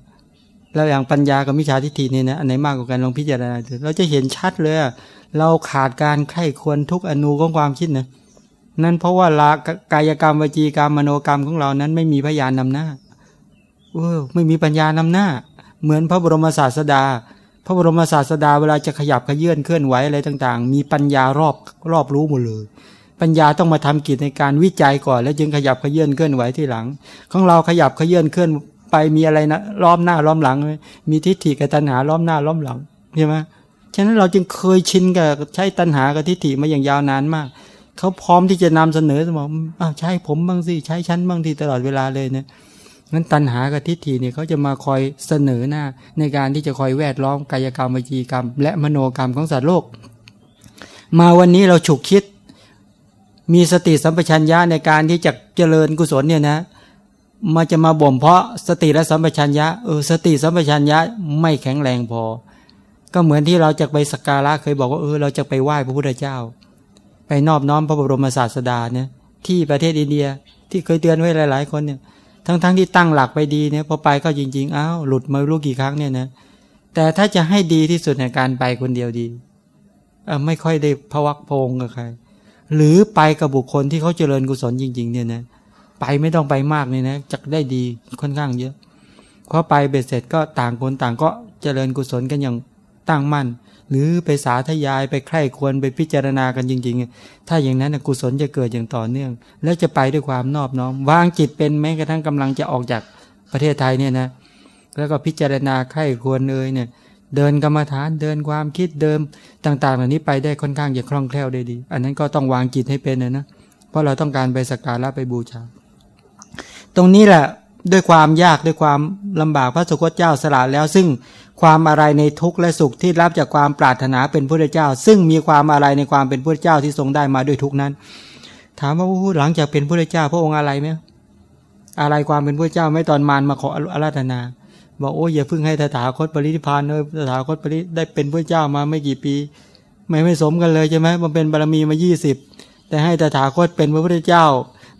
แล้วอย่างปัญญากับมิจฉาทิฏฐิเนี่ยนะอันไหนมากกว่ากันลองพิจารณาดูเราจะเห็นชัดเลยเราขาดการไข้ควรทุกอนูของความคิดนะ นั่นเพราะว่าลากายกรรมวจีกรรมมโนกรรมของเรานั้นไม่มีพยานนำหน้าเออไม่มีปัญญานำหน้า เหมือนพระบรมศาสดา พระบรมศาสดาเวลาจะขยับขยื่นเคลื่อนไหวอะไรต่าง ๆ มีปัญญารอบรอบรู้หมดเลยปัญญาต้องมาทำกิจในการวิจัยก่อน แล้วจึงขยับขยื่นเคลื่อนไหวที่หลัง ของเราขยับขยื่นเคลื่อนไปมีอะไรนะล้อมหน้าล้อมหลัง มีทิฏฐิกับตัณหาล้อมหน้าล้อมหลังใช่ไหมฉะนั้นเราจึงเคยชินกับใช้ตัณหากับทิฏฐิมาอย่างยาวนานมาก เขาพร้อมที่จะนำเสนอสมองอ้าวใช้ผมบ้างสิใช้ชั้นบ้างทีตลอดเวลาเลยเนะนั้นตัณหากับทิฏฐิเนี่ยเขาจะมาคอยเสนอหน้า ในการที่จะคอยแวดล้อมกายกรรมวิจีกรรม และมโนกรรมของสัตว์โลก มาวันนี้เราฉุกคิด มีสติสัมปชัญญะในการที่จะเจริญกุศลเนี่ยนะมาจะมาบ่มเพาะสติและสัมปชัญญะเออสติสัมปชัญญะไม่แข็งแรงพอ ก็เหมือนที่เราจะไปสักการะเคยบอกว่าเออเราจะไปไหว้พระพุทธเจ้า ไปนอบน้อมพระบรมศาสดาเนี่ยที่ประเทศอินเดียที่เคยเตือนไว้หลาย ๆ คนเนี่ย ทั้งๆทที่ตั้งหลักไปดีเนี่ยพอไปก็จริง ๆ อ้าวหลุดมารู้กี่ครั้งเนี่ยนะแต่ถ้าจะให้ดีที่สุดในการไปคนเดียวดีไม่ค่อยได้พวักพงกับใคร หรือไปกับบุคคลที่เขาเจริญกุศลจริง ๆ เนี่ยนะไปไม่ต้องไปมากเลยนะจะได้ดีค่อนข้างเยอะเพราะไปเบ็ดเสร็จก็ต่างคนต่างก็เจริญกุศลกันอย่างตั้งมั่น หรือไปสาธยายไปใคร่ควรไปพิจารณากันจริง ๆ ถ้าอย่างนั้นกุศลจะเกิดอย่างต่อเนื่อง แล้วจะไปด้วยความนอบน้อมวางจิตเป็นแม้กระทั่งกำลังจะออกจากประเทศไทยเนี่ยนะแล้วก็พิจารณาใคร่ควรเลยเนี่ย เดินกรรมฐานเดินความคิดเดิมต่าง ๆ เหล่านี้ไปได้ค่อนข้างจะคล่องแคล่วได้ดี อันนั้นก็ต้องวางจิตให้เป็นนะนะเพราะเราต้องการไปสักการะไปบูชา ตรงนี้แหละ ด้วยความยากด้วยความลำบากพระสุคตเจ้าสละแล้ว ซึ่งความอะไรในทุกข์และสุขที่รับจากความปรารถนาเป็นพระเจ้า ซึ่งมีความอะไรในความเป็นพระเจ้าที่ทรงได้มาด้วยทุกนั้น ถามว่าผู้หลังจากเป็นพระเจ้าพระองค์อะไรไหมอะไรความเป็นพระเจ้าไม่ตอนมารมาขออาราธนา บอกโอ้ยอย่าเพิ่งให้ตถาคตปรินิพานเลยตถาคตปริได้เป็นพระเจ้ามาไม่กี่ปี ไม่ไม่สมกันเลยใช่ไหมมันเป็นบารมีมายี่สิบแต่ให้ตถาคตเป็นพระพุทธเจ้า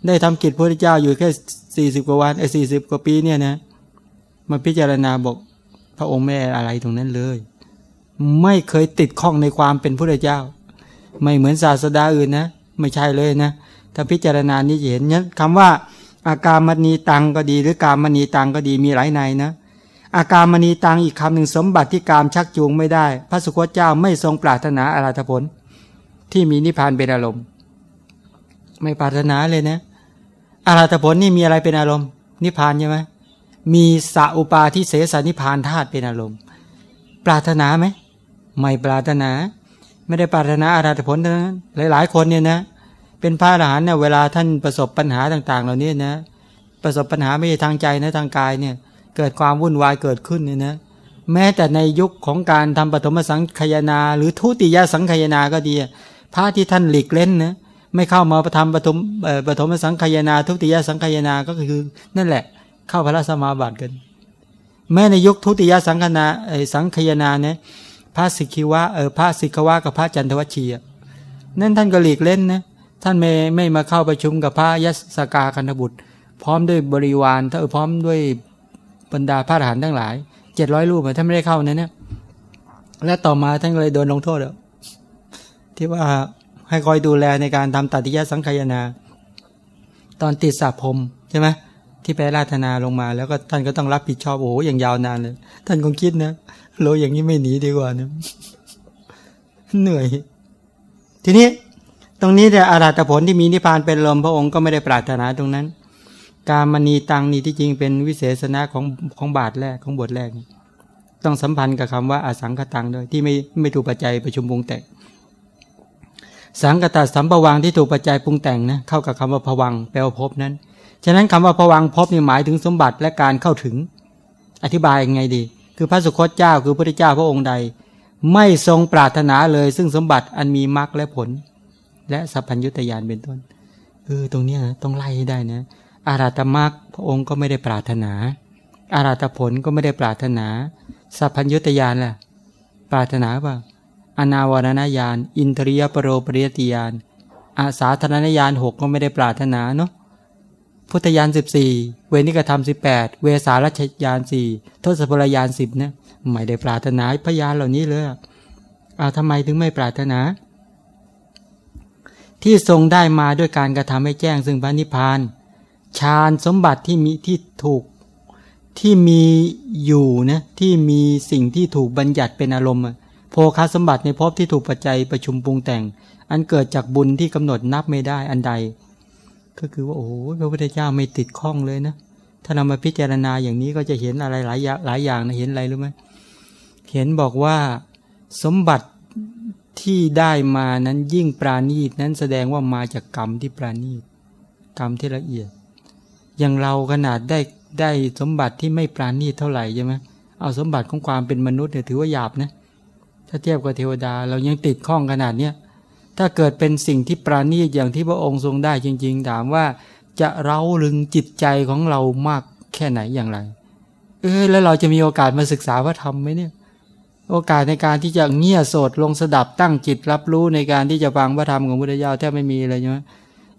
ได้ทำกิจพระพุทธเจ้าอยู่แค่ สี่สิบกว่าวันไอ้สี่สิบกว่าปีเนี่ยนะมาพิจารณาบอกพระองค์ไม่อะไรตรงนั้นเลย ไม่เคยติดข้องในความเป็นพระเจ้า ไม่เหมือนศาสดาอื่นนะ ไม่ใช่เลยนะ ถ้าพิจารณานี้เห็นนี้คำว่าอาการมณีตังก็ดี หรือการมณีตังก็ดีมีหลายในนะอาการมณีตังอีกคำหนึ่งสมบัติที่การชักจูงไม่ได้ พระสุคตเจ้าไม่ทรงปรารถนาอาราธผล ที่มีนิพพานเป็นอารมณ์ ไม่ปรารถนาเลยนะ อาราธผลนี่มีอะไรเป็นอารมณ์ นิพพานใช่ไหมมีสัอุปาทิเสสนิพพานธาตุเป็นอารมณ์ ปรารถนาไหมไม่ปรารถนา ไม่ได้ปรารถนาอาราธผลนั้นหลาย ๆ คนเนี่ยนะ เป็นพระอรหันต์เนี่ยเวลาท่านประสบปัญหาต่าง ๆ เหล่านี้นะ ประสบปัญหาไม่ใช่ทางใจนะทางกายเนี่ย เกิดความวุ่นวายเกิดขึ้นเนี่ยนะแม้แต่ในยุคของการทำปฐมสังขยาหรือทุติยสังขยาก็ดีพระที่ท่านหลีกเล่นนะ ไม่เข้ามาประทำปฐมปฐมสังขยาทุติยสังขยาก็คือนั่นแหละ เข้าพระสมาบัติกัน แม้ในยุคทุติยสังขนาสังขยาเนี่ยพระสิกิวะเออพระสิกวะกับพระจันทวชีนั่นท่านก็หลีกเล่นนะท่านไม่ไม่มาเข้าประชุมกับพระยัสกาคันบุตร พร้อมด้วยบริวารถ้าพร้อมด้วยบรรดาพระทหารทั้งหลายเจ็ดร้อยรูปท่านไม่ได้เข้านะเนี่ยและต่อมาท่านเลยโดนลงโทษแล้วที่ว่า ให้คอยดูแลในการทำตัดิยสังขยนา ตอนติดสาพมใช่ไหมที่ไปราธนาลงมา แล้วก็ท่านก็ต้องรับผิดชอบโอ้โหอย่างยาวนานเลย ท่านคงคิดนะโลอย่างนี้ไม่หนีดีกว่านะเหนื่อย ทีนี้ ตรงนี้แต่อาราธผลที่มีนิพพานเป็นลมพระองค์ก็ไม่ได้ปรารถนาตรงนั้น การมณีตังนี่ที่จริงเป็นวิเศษณะของของบาทแรกของบทแรก ต้องสัมพันธ์กับคำว่าอสังขตังด้วยที่ไม่ไม่ถูกปัจจัยประชุมวงแต่ง สังกตสัมปวังที่ถูกปัจจัยปรุงแต่งนะเข้ากับคำว่าผวังแปลว่าพบนั้น ฉะนั้นคำว่าผวังพบนี่หมายถึงสมบัติและการเข้าถึง อธิบายยังไงดี คือพระสุคตเจ้าคือพระเจ้าพระองค์ใด ไม่ทรงปรารถนาเลย ซึ่งสมบัติอันมีมรรคและผล และสัพพัญญุตยานเป็นต้นเออตรงนี้นะต้องไล่ให้ได้นะอาราตมรรคพระองค์ก็ไม่ได้ปรารถนา อาราตผลก็ไม่ได้ปรารถนาสัพพัญญุตยานล่ะ ปรารถนาเปล่า อนาวรณญาณ อินทรียปรโรปริยติญาณอาสาธนญาณหกก็ไม่ได้ปรารถนาเนาะพุทธญาณสิบสี่เวนิกธรรมสิบแปดเวสารัชญาณสี่ทศพลญาณสิบเนี่ยไม่ได้ปรารถนาพยานเหล่านี้เลยเอาทำไมถึงไม่ปรารถนา ที่ทรงได้มาด้วยการกระทำให้แจ้งซึ่งพระนิพพานฌานสมบัติที่มีที่ถูกที่มีอยู่นะที่มีสิ่งที่ถูกบัญญัติเป็นอารมณ์ โภคาสมบัติในภพที่ถูกปัจจัยประชุมปรุงแต่ง อันเกิดจากบุญที่กำหนดนับไม่ได้อันใด ก็คือว่าโอ้โหพระพุทธเจ้าไม่ติดข้องเลยนะถ้าเรามาพิจารณาอย่างนี้ก็จะเห็นอะไรหลายอย่างหลายอย่างนะเห็นอะไรรู้ไหมเห็นบอกว่าสมบัติที่ได้มานั้นยิ่งปราณีตนั้นแสดงว่ามาจากกรรมที่ปราณีตกรรมที่ละเอียด อย่างเราขนาดได้ได้สมบัติที่ไม่ปราณีตเท่าไหร่ใช่ไหมเอาสมบัติของความเป็นมนุษย์เนี่ยถือว่าหยาบนะ ถ้าเทียบกับเทวดา เรายังติดข้องขนาดเนี้ยถ้าเกิดเป็นสิ่งที่ปราณีตอย่างที่พระองค์ทรงได้จริง ๆ ถามว่าจะเร้าลึงจิตใจของเรามากแค่ไหนอย่างไร เออแล้วเราจะมีโอกาสมาศึกษาพระธรรมไหมเนี่ย โอกาสในการที่จะเงี่ยโสดลงสดับตั้งจิตรับรู้ในการที่จะฟังพระธรรมของพุทธเจ้าแทบไม่มีเลยใช่ไหม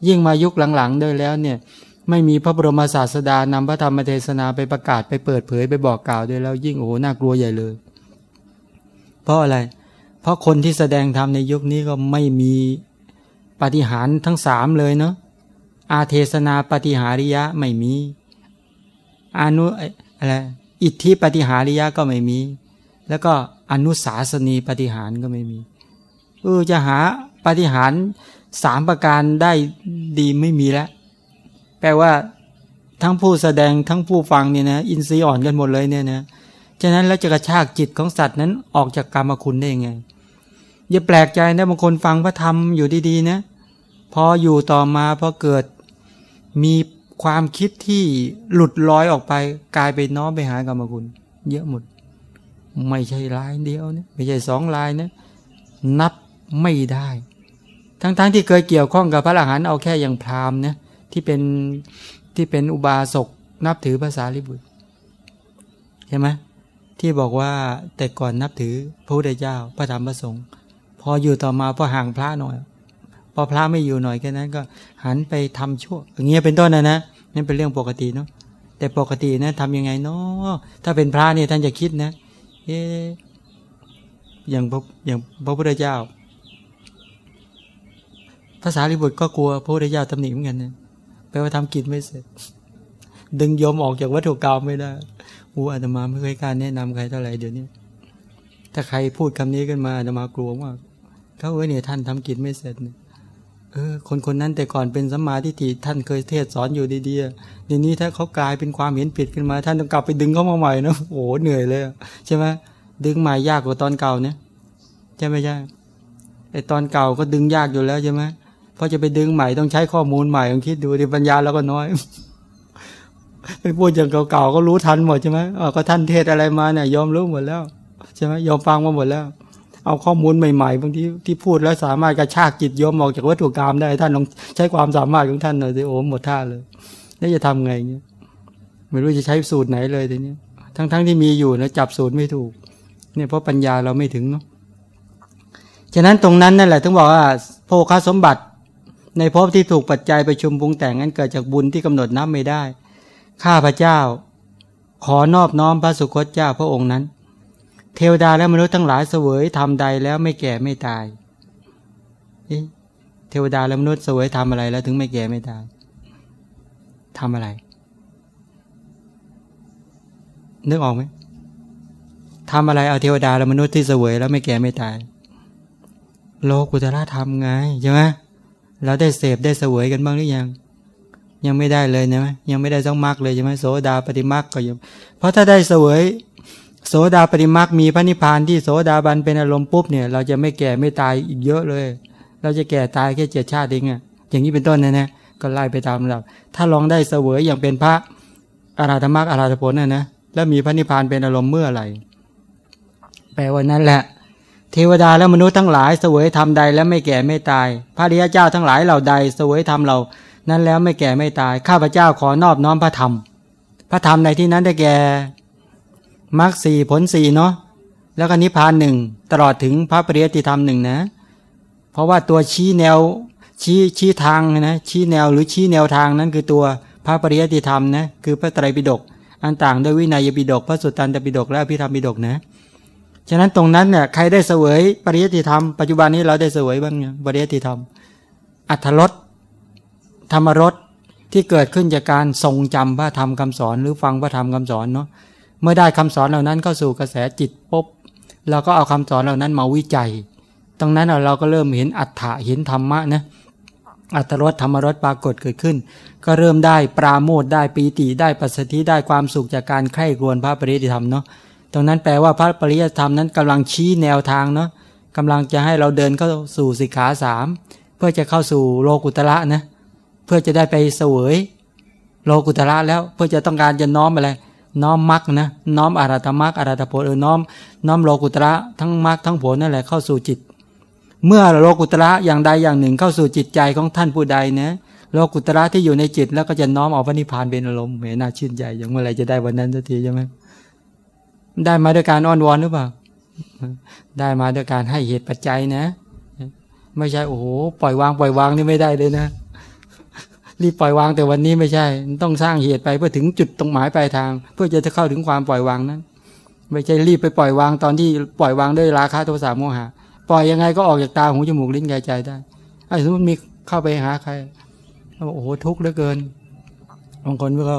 ยิ่งมายุคหลังๆด้วยแล้วเนี่ย ไม่มีพระบรมศาสดานำพระธรรมเทศนาไปประกาศไปเปิดเผยไปบอกกล่าวด้วยแล้วยิ่งโอ้โหน่ากลัวใหญ่เลย ราะอะไร เพราะคนที่แสดงธรรมในยุคนี้ก็ไม่มีปฏิหารทั้งสามเลยเนาะอาเทศนาปฏิหาริยะไม่มีอนุอะไรอิทธิปฏิหาริยะก็ไม่มี แล้วก็อนุสาสนีปฏิหารก็ไม่มีเออจะหาปฏิหารสามประการได้ดีไม่มีแล้ว แปลว่าทั้งผู้แสดงทั้งผู้ฟังเนี่ยนะอินทรีย์อ่อนกันหมดเลยเนี่ยนะ ฉะนั้นแล้วจะกระชากจิตของสัตว์นั้นออกจากกรรมคุณได้ยังไง อย่าแปลกใจนะบางคนฟังพระธรรมอยู่ดีๆนะ พออยู่ต่อมาพอเกิดมีความคิดที่หลุดลอยออกไป กลายไปน้อมไปหากรรมคุณ เยอะหมด ไม่ใช่ลายเดียวนะไม่ใช่สองลายนะนับไม่ได้ ทั้งๆทที่เคยเกี่ยวข้องกับพระอรหันต์เอาแค่อย่างพราหมณ์นะที่เป็นที่เป็นอุบาสกนับถือภาษาลิบุตรใช่ไหม ที่บอกว่าแต่ก่อนนับถือพระพุทธเจ้าพระธรรมพระสงฆ์พออยู่ต่อมาพอห่างพระหน่อย พอพระไม่อยู่หน่อยแค่นั้นก็หันไปทำชั่วอย่างเงี้ยเป็นต้นนะนะนั่นเป็นเรื่องปกติเนาะแต่ปกตินะทำยังไงเนาะถ้าเป็นพระเนี่ยท่านจะคิดนะเออย่างพระอย่างพระพุทธเจ้าภาษาลิบุตรก็กลัวพระพุทธเจ้าตำหนิเหมือนกันนะแปลว่าทำกิจไม่เสร็จ ดึงโยมออกจากวัตถุกรรมไม่ได้ อู้อาตมาไม่เคยการแนะนำใครเท่าไหร่เดี๋ยวนี้ ถ้าใครพูดคำนี้ขึ้นมาอาตมากลัวมากเขาเอ้ยเนี่ยท่านทำกิจไม่เสร็จเนี่ยเออคนคนนั้นแต่ก่อนเป็นสัมมาทิฏฐิท่านเคยเทศสอนอยู่ดีๆเดี๋ยวนี้ถ้าเขากลายเป็นความเห็นผิดขึ้นมา ท่านต้องกลับไปดึงเขามาใหม่นะโอ้เหนื่อยเลยใช่ไหมดึงใหม่ยากกว่าตอนเก่าเนี่ยใช่ไหมใช่ไอตอนเก่าก็ดึงยากอยู่แล้วใช่ไหมเพราะจะไปดึงใหม่ต้องใช้ข้อมูลใหม่ลองคิดดูดิปัญญาเราก็น้อย ไปพูดอย่างเก่าๆก็รู้ทันหมดใช่ไหมก็ท่านเทศอะไรมาเนี่ยยอมรู้หมดแล้วใช่ไหมยอมฟังมาหมดแล้ว เอาข้อมูลใหม่ๆบางทีที่พูดแล้วสามารถกระชากจิตยอมออกจากวัตถุกรรมได้ท่านลองใช้ความสามารถของท่านหน่อยสิโอ้หมดท่าเลย แล้วจะทำไงเงี้ยไม่รู้จะใช้สูตรไหนเลยทีนี้ทั้งๆทที่มีอยู่นะจับสูตรไม่ถูก เนี่ยเพราะปัญญาเราไม่ถึงเนาะฉะนั้นตรงนั้นนั่นแหละถึงบอกว่าโภคสมบัติในภพที่ถูกปัจจัยไปชุมปรุงแต่งนั้นเกิดจากบุญที่กำหนดนับไม่ได้ ข้าพระเจ้า ขอนอบน้อมพระสุคตเจ้าพระองค์นั้น เทวดาและมนุษย์ทั้งหลายเสวยทำใดแล้วไม่แก่ไม่ตายเทวดาและมนุษย์เสวยทำอะไรแล้วถึงไม่แก่ไม่ตายทำอะไร นึกออกไหมทำอะไรเอาเทวดาและมนุษย์ที่เสวยแล้วไม่แก่ไม่ตาย โลกุตระธรรมไงใช่ไหมเราได้เสพได้เสวยกันบ้างหรือยัง ยังไม่ได้เลยนะยังไม่ได้ต้องมรรคเลยใช่ไหมโสดาปฏิมรรคก็ยังเพราะถ้าได้เสวย โสดาปฏิมรรคมีพระนิพพานที่โสดาบันเป็นอารมณ์ปุ๊บเนี่ย เราจะไม่แก่ไม่ตายอีกเยอะเลย เราจะแก่ตายแค่เจ็ดชาติเองอะอย่างนี้เป็นต้นนะนะก็ไล่ไปตามระดับถ้าลองได้เสวยอย่างเป็นพระอาราธมรรคอาราธผลนะนะแล้วมีพระนิพพานเป็นอารมณ์เมื่อไหร่แปลว่านั้นแหละเทวดาและมนุษย์ทั้งหลายเสวยธรรมใดและไม่แก่ไม่ตาย พระริยเจ้าทั้งหลายเหล่าใดเสวยธรรมเรา นั้นแล้วไม่แก่ไม่ตาย ข้าพเจ้าขอนอบน้อมพระธรรม พระธรรมในที่นั้นได้แก่มรรคสี่ผลสี่เนาะแล้วก็นิพพานหนึ่งตลอดถึงพระปริยติธรรมหนึ่งนะ เพราะว่าตัวชี้แนวชี้ชี้ทางนะชี้แนวหรือชี้แนวทางนั้นคือตัวพระปริยติธรรมนะคือพระไตรปิฎกอันต่างด้วยวินัยปิฎกพระสุตตันตปิฎกและพิธรรมปิฎกนะฉะนั้นตรงนั้นเนี่ยใครได้เสวยปริยติธรรมปัจจุบันนี้เราได้เสวยบ้างเนี่ยปริยติธรรมอัธรส ธรรมรสที่เกิดขึ้นจากการทรงจำพระธรรมคำสอนหรือฟังพระธรรมคำสอนเนาะเมื่อได้คำสอนเหล่านั้นเข้าสู่กระแสจิตปุ๊บเราก็เอาคำสอนเหล่านั้นมาวิจัย ตรงนั้นเราก็เริ่มเห็นอัฏฐะเห็นธรรมะนะอัตรสธรรมรสปรากฏเกิดขึ้น ก็เริ่มได้ปราโมทได้ปีติได้ปัสสติได้ความสุขจากการใคร่ครวญพระปริยธรรมเนาะตรงนั้นแปลว่าพระปริยธรรมนั้นกำลังชี้แนวทางเนาะกำลังจะให้เราเดินเข้าสู่สิกขาสามเพื่อจะเข้าสู่โลกุตระนะเพื่อจะได้ไปเสวยโลกุตระแล้วเพื่อจะต้องการจะน้อมอะไร น้อมมรรคนะน้อมอารัตมรรคอารัตผลเออน้อม น้อมโลกุตระทั้งมรรคทั้งผลนั่นแหละเข้าสู่จิต เมื่อโลกุตระอย่างใดอย่างหนึ่งเข้าสู่จิตใจของท่านผู้ใดนะโลกุตระที่อยู่ในจิตแล้วก็จะน้อมออกพระนิพพานเป็นอารมณ์เหมน่าชื่นใจอย่างเมื่อไรจะได้วันนั้นสักทีใช่ไหมได้มาด้วยการอ้อนวอนหรือเปล่า ได้มาด้วยการให้เหตุปัจจัยนะ ไม่ใช่โอ้โหปล่อยวางปล่อยวางนี่ไม่ได้เลยนะ รีบปล่อยวางแต่วันนี้ไม่ใช่ ต้องสร้างเหตุไปเพื่อถึงจุดตรงหมายปลายทาง เพื่อจะเข้าถึงความปล่อยวางนั้น ไม่ใช่รีบไปปล่อยวางตอนที่ปล่อยวางด้วยราคะโทสะโมหะปล่อยยังไงก็ออกจากตาหูจมูกลิ้นกายใจได้ไอ้สมมติมีเข้าไปหาใครโอ้โหทุกข์เหลือเกินบางคนก็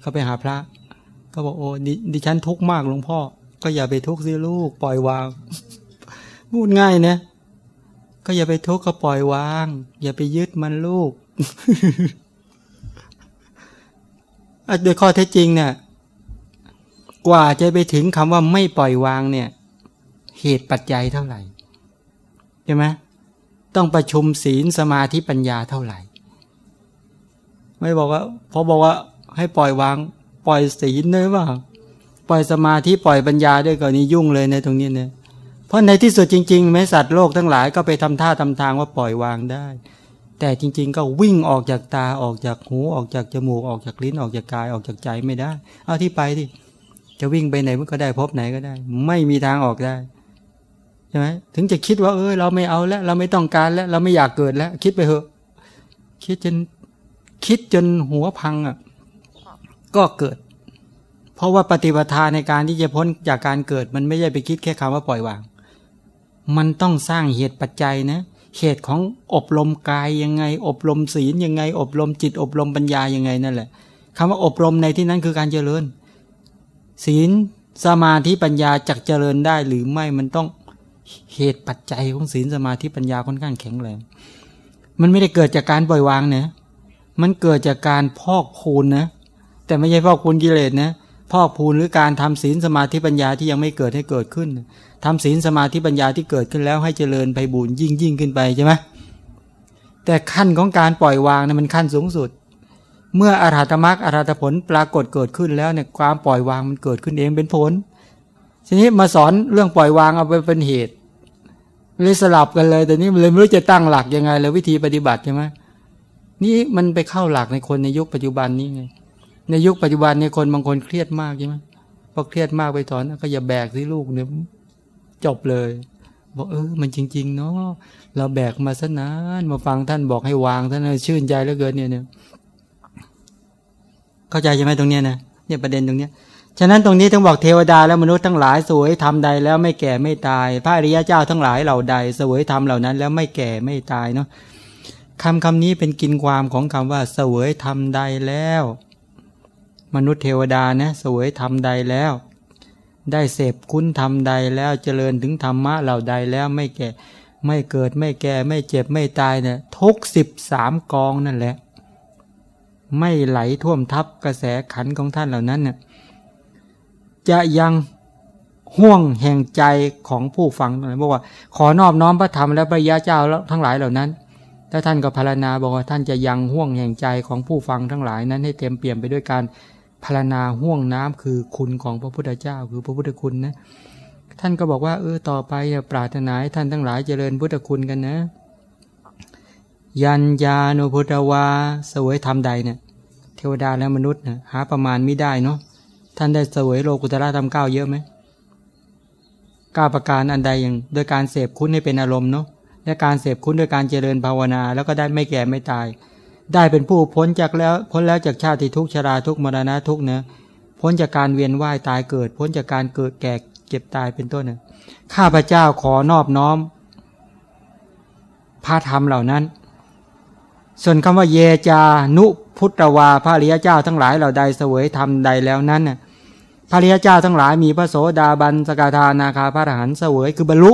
เข้าไปหาพระ ก็บอกโอ้ดิฉันทุกข์มากหลวงพ่อ ก็อย่าไปทุกข์สิลูก ปล่อยวางพูดง่ายนะก็อย่าไปทุกข์ก็ปล่อยวาง อย่าไปยึดมันลูก โดยข้อเท็จจริงเนี่ยกว่าจะไปถึงคำว่าไม่ปล่อยวางเนี่ย เหตุปัจจัยเท่าไหร่ใช่ไหมต้องประชุมศีลสมาธิปัญญาเท่าไหร่ ไม่บอกว่าพอบอกว่าให้ปล่อยวาง ปล่อยศีลเลยว่าปล่อยสมาธิปล่อยปัญญาด้วยก็นี้ยุ่งเลยในตรงนี้เนี่ยเพราะในที่สุดจริงๆแม้สัตว์โลกทั้งหลายก็ไปทำท่าทำทางว่าปล่อยวางได้ แต่จริง ๆ ก็วิ่งออกจากตาออกจากหูออกจากจมูกออกจากลิ้นออกจากกายออกจากใจไม่ได้ เอาที่ไปที่จะวิ่งไปไหนมันก็ได้พบไหนก็ได้ ไม่มีทางออกได้ใช่ไหมถึงจะคิดว่า เออเราไม่เอาแล้ว เราไม่ต้องการแล้ว เราไม่อยากเกิดแล้ว คิดไปเถอะ คิดจนคิดจนหัวพังอะ ก็เกิด เพราะว่าปฏิปทาในการที่จะพ้นจากการเกิด มันไม่ใช่ไปคิดแค่คำว่าปล่อยวาง มันต้องสร้างเหตุปัจจัยนะเเหตุของอบรมกายยังไง อบรมศีลยังไง อบรมจิต อบรมปัญญายังไงนั่นแหละคำว่าอบรมในที่นั้นคือการเจริญ ศีลสมาธิปัญญาจักเจริญได้หรือไม่มันต้องเหตุปัจจัยของศีลสมาธิปัญญาค่อนข้างแข็งแรงมันไม่ได้เกิดจากการปล่อยวางนะมันเกิดจากการพอกพูนนะแต่ไม่ใช่พอกพูนกิเลสนะ พอกพูนหรือการทำศีลสมาธิปัญญาที่ยังไม่เกิดให้เกิดขึ้นทำศีลสมาธิปัญญาที่เกิดขึ้นแล้วให้เจริญไปบุญยิ่งยิ่งขึ้นไปใช่ไหมแต่ขั้นของการปล่อยวางนะมันขั้นสูงสุด เมื่ออาราธมรรคอาราธผลปรากฏเกิดขึ้นแล้วเนี่ยความปล่อยวางมันเกิดขึ้นเองเป็นผล ทีนี้มาสอนเรื่องปล่อยวางเอาไปเป็นเหตุเลยสลับกันเลยแต่นี้เลยไม่รู้จะตั้งหลักยังไง แล้ววิธีปฏิบัติใช่ไหมนี่มันไปเข้าหลักในคนในยุคปัจจุบันนี้ไง ในยุคปัจจุบันเนี่ยคนบางคนเครียดมากใช่ไหมพอเครียดมากไปถอนก็อย่าแบกสิลูกเนี่ยจบเลย บอกเออ มันจริง ๆ เนาะเราแบกมาซะนานมาฟังท่านบอกให้วางท่านชื่นใจเหลือเกินเนี่ยเนี่ยเข้าใจใช่ไหมตรงเนี้ยนะเนี่ยประเด็นตรงเนี้ยฉะนั้นตรงนี้ต้องบอกเทวดาและมนุษย์ทั้งหลายสวยทำใดแล้วไม่แก่ไม่ตาย พระอริยเจ้าทั้งหลายเหล่าใดสวยทำเหล่านั้นแล้วไม่แก่ไม่ตายเนาะคำคำนี้เป็นกินความของคำว่าเสวยทำใดแล้ว มนุษย์เทวดานะสวยทำใดแล้ว ได้เสพคุณทำใดแล้วเจริญถึงธรรมะเหล่าใดแล้วไม่แก่ไม่เกิดไม่แก่ไม่เจ็บไม่ตายเนี่ยทุกสิบสามกองนั่นแหละ ไม่ไหลท่วมทับกระแสขันของท่านเหล่านั้นเนี่ยจะยังห่วงแห่งใจของผู้ฟังบอกว่า ขอนอบน้อมพระธรรมและพระยาเจ้าทั้งหลายเหล่านั้นถ้าท่านก็พารณาบอกว่าท่านจะยังห่วงแห่งใจของผู้ฟังทั้งหลายนั้นให้เต็มเปี่ยมไปด้วยการ พารณาห่วงน้ำคือคุณของพระพุทธเจ้าคือพระพุทธคุณนะท่านก็บอกว่าเออต่อไปปรารถนาให้ท่านทั้งหลายเจริญพุทธคุณกันนะ ยัญญาโนพุทธวาสวยธรรมใดเนี่ยเทวดาและมนุษย์นะหาประมาณไม่ได้เนาะท่านได้สวยโลกุตระธรรมเก้าเยอะไหมก้าประการอันใดอย่างโดยการเสพคุณให้เป็นอารมณ์เนาะและการเสพคุณโดยการเจริญภาวนา แล้วก็ได้ไม่แก่ไม่ตาย ได้เป็นผู้พ้นจากแล้วพ้นแล้วจากชาติทุกชราทุกมรณะทุกเนะพ้นจากการเวียนว่ายตายเกิด พ้นจากการเกิดแก่เจ็บตายเป็นต้นนะข้าพเจ้าขอนอบน้อมพระธรรมเหล่านั้น ส่วนคำว่าเยจานุพุทธวาพระริยเจ้าทั้งหลายเหล่าใดเสวยธรรมใดแล้วนั้นน่ะพระริยเจ้าทั้งหลายมีพระโสดาบันสกาธานาคาพระอรหันต์เสวยคือบรรลุ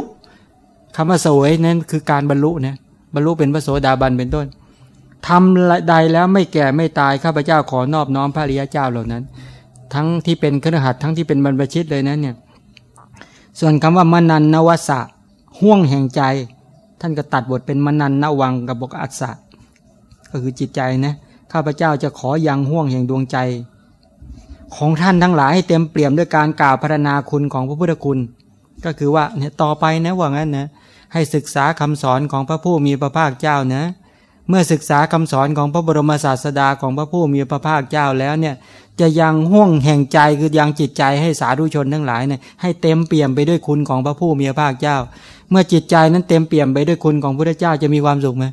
คำว่าเสวยนั้นคือการบรรลุนะบรรลุเป็นพระโสดาบันเป็นต้น ทำใดแล้วไม่แก่ไม่ตายข้าพเจ้าขอนอบน้อมพระริยเจ้าเหล่านั้น ทั้งที่เป็นครหัสทั้งที่เป็นบรรพชิตเลยนั้นเนี่ยส่วนคำว่ามนันนวสะห่วงแห่งใจ ท่านก็ตัดบทเป็นมนันนวังกับบกอัศะก็คือจิตใจนะข้าพเจ้าจะขอยังห่วงแห่งดวงใจ ของท่านทั้งหลายให้เต็มเปี่ยมด้วยการกล่าวพรรณนาคุณของพระพุทธคุณ ก็คือว่าเนี่ยต่อไปนะว่างั้นนะให้ศึกษาคำสอนของพระผู้มีพระภาคเจ้านะ เมื่อศึกษาคำสอนของพระบรมศาสดาของพระผู้มีพระภาคเจ้าแล้วเนี่ยจะยังห่วงแห่งใจคือยังจิตใจให้สาธุชนทั้งหลายเนี่ยให้เต็มเปี่ยมไปด้วยคุณของพระผู้มีพระภาคเจ้า เมื่อจิตใจนั้นเต็มเปี่ยมไปด้วยคุณของพระเจ้าจะมีความสุขไหม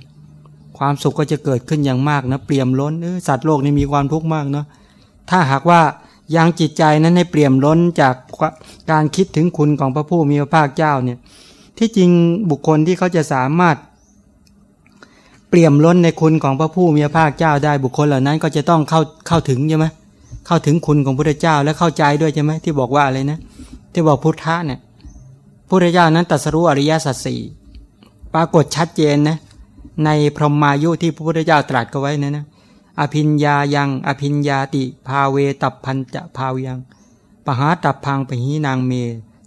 ความสุขก็จะเกิดขึ้นอย่างมากนะเปี่ยมล้นสัตว์โลกนี่มีความทุกข์มากเนาะถ้าหากว่ายังจิตใจนั้นให้เปี่ยมล้นจากการคิดถึงคุณของพระผู้มีพระภาคเจ้าเนี่ยที่จริงบุคคลที่เขาจะสามารถ เปี่ยมล้นในคุณของพระผู้มีพระภาคเจ้าได้บุคคลเหล่านั้น ก็จะต้องเข้าเข้าถึงใช่ไหมเข้าถึงคุณของพระเจ้าและเข้าใจด้วยใช่ไหมที่บอกว่าอะไรนะ ที่บอกพุทธะเนี่ยพระเจ้านั้นตรัสรู้อริยสัจสี่ปรากฏชัดเจนนะในพรหมายุที่พระพุทธเจ้าตรัสก็ไว้นะนะอภิญญายัง อภิญญาติ ภาเวตับพันจะภาวยังปหาตับพังปหีนางเม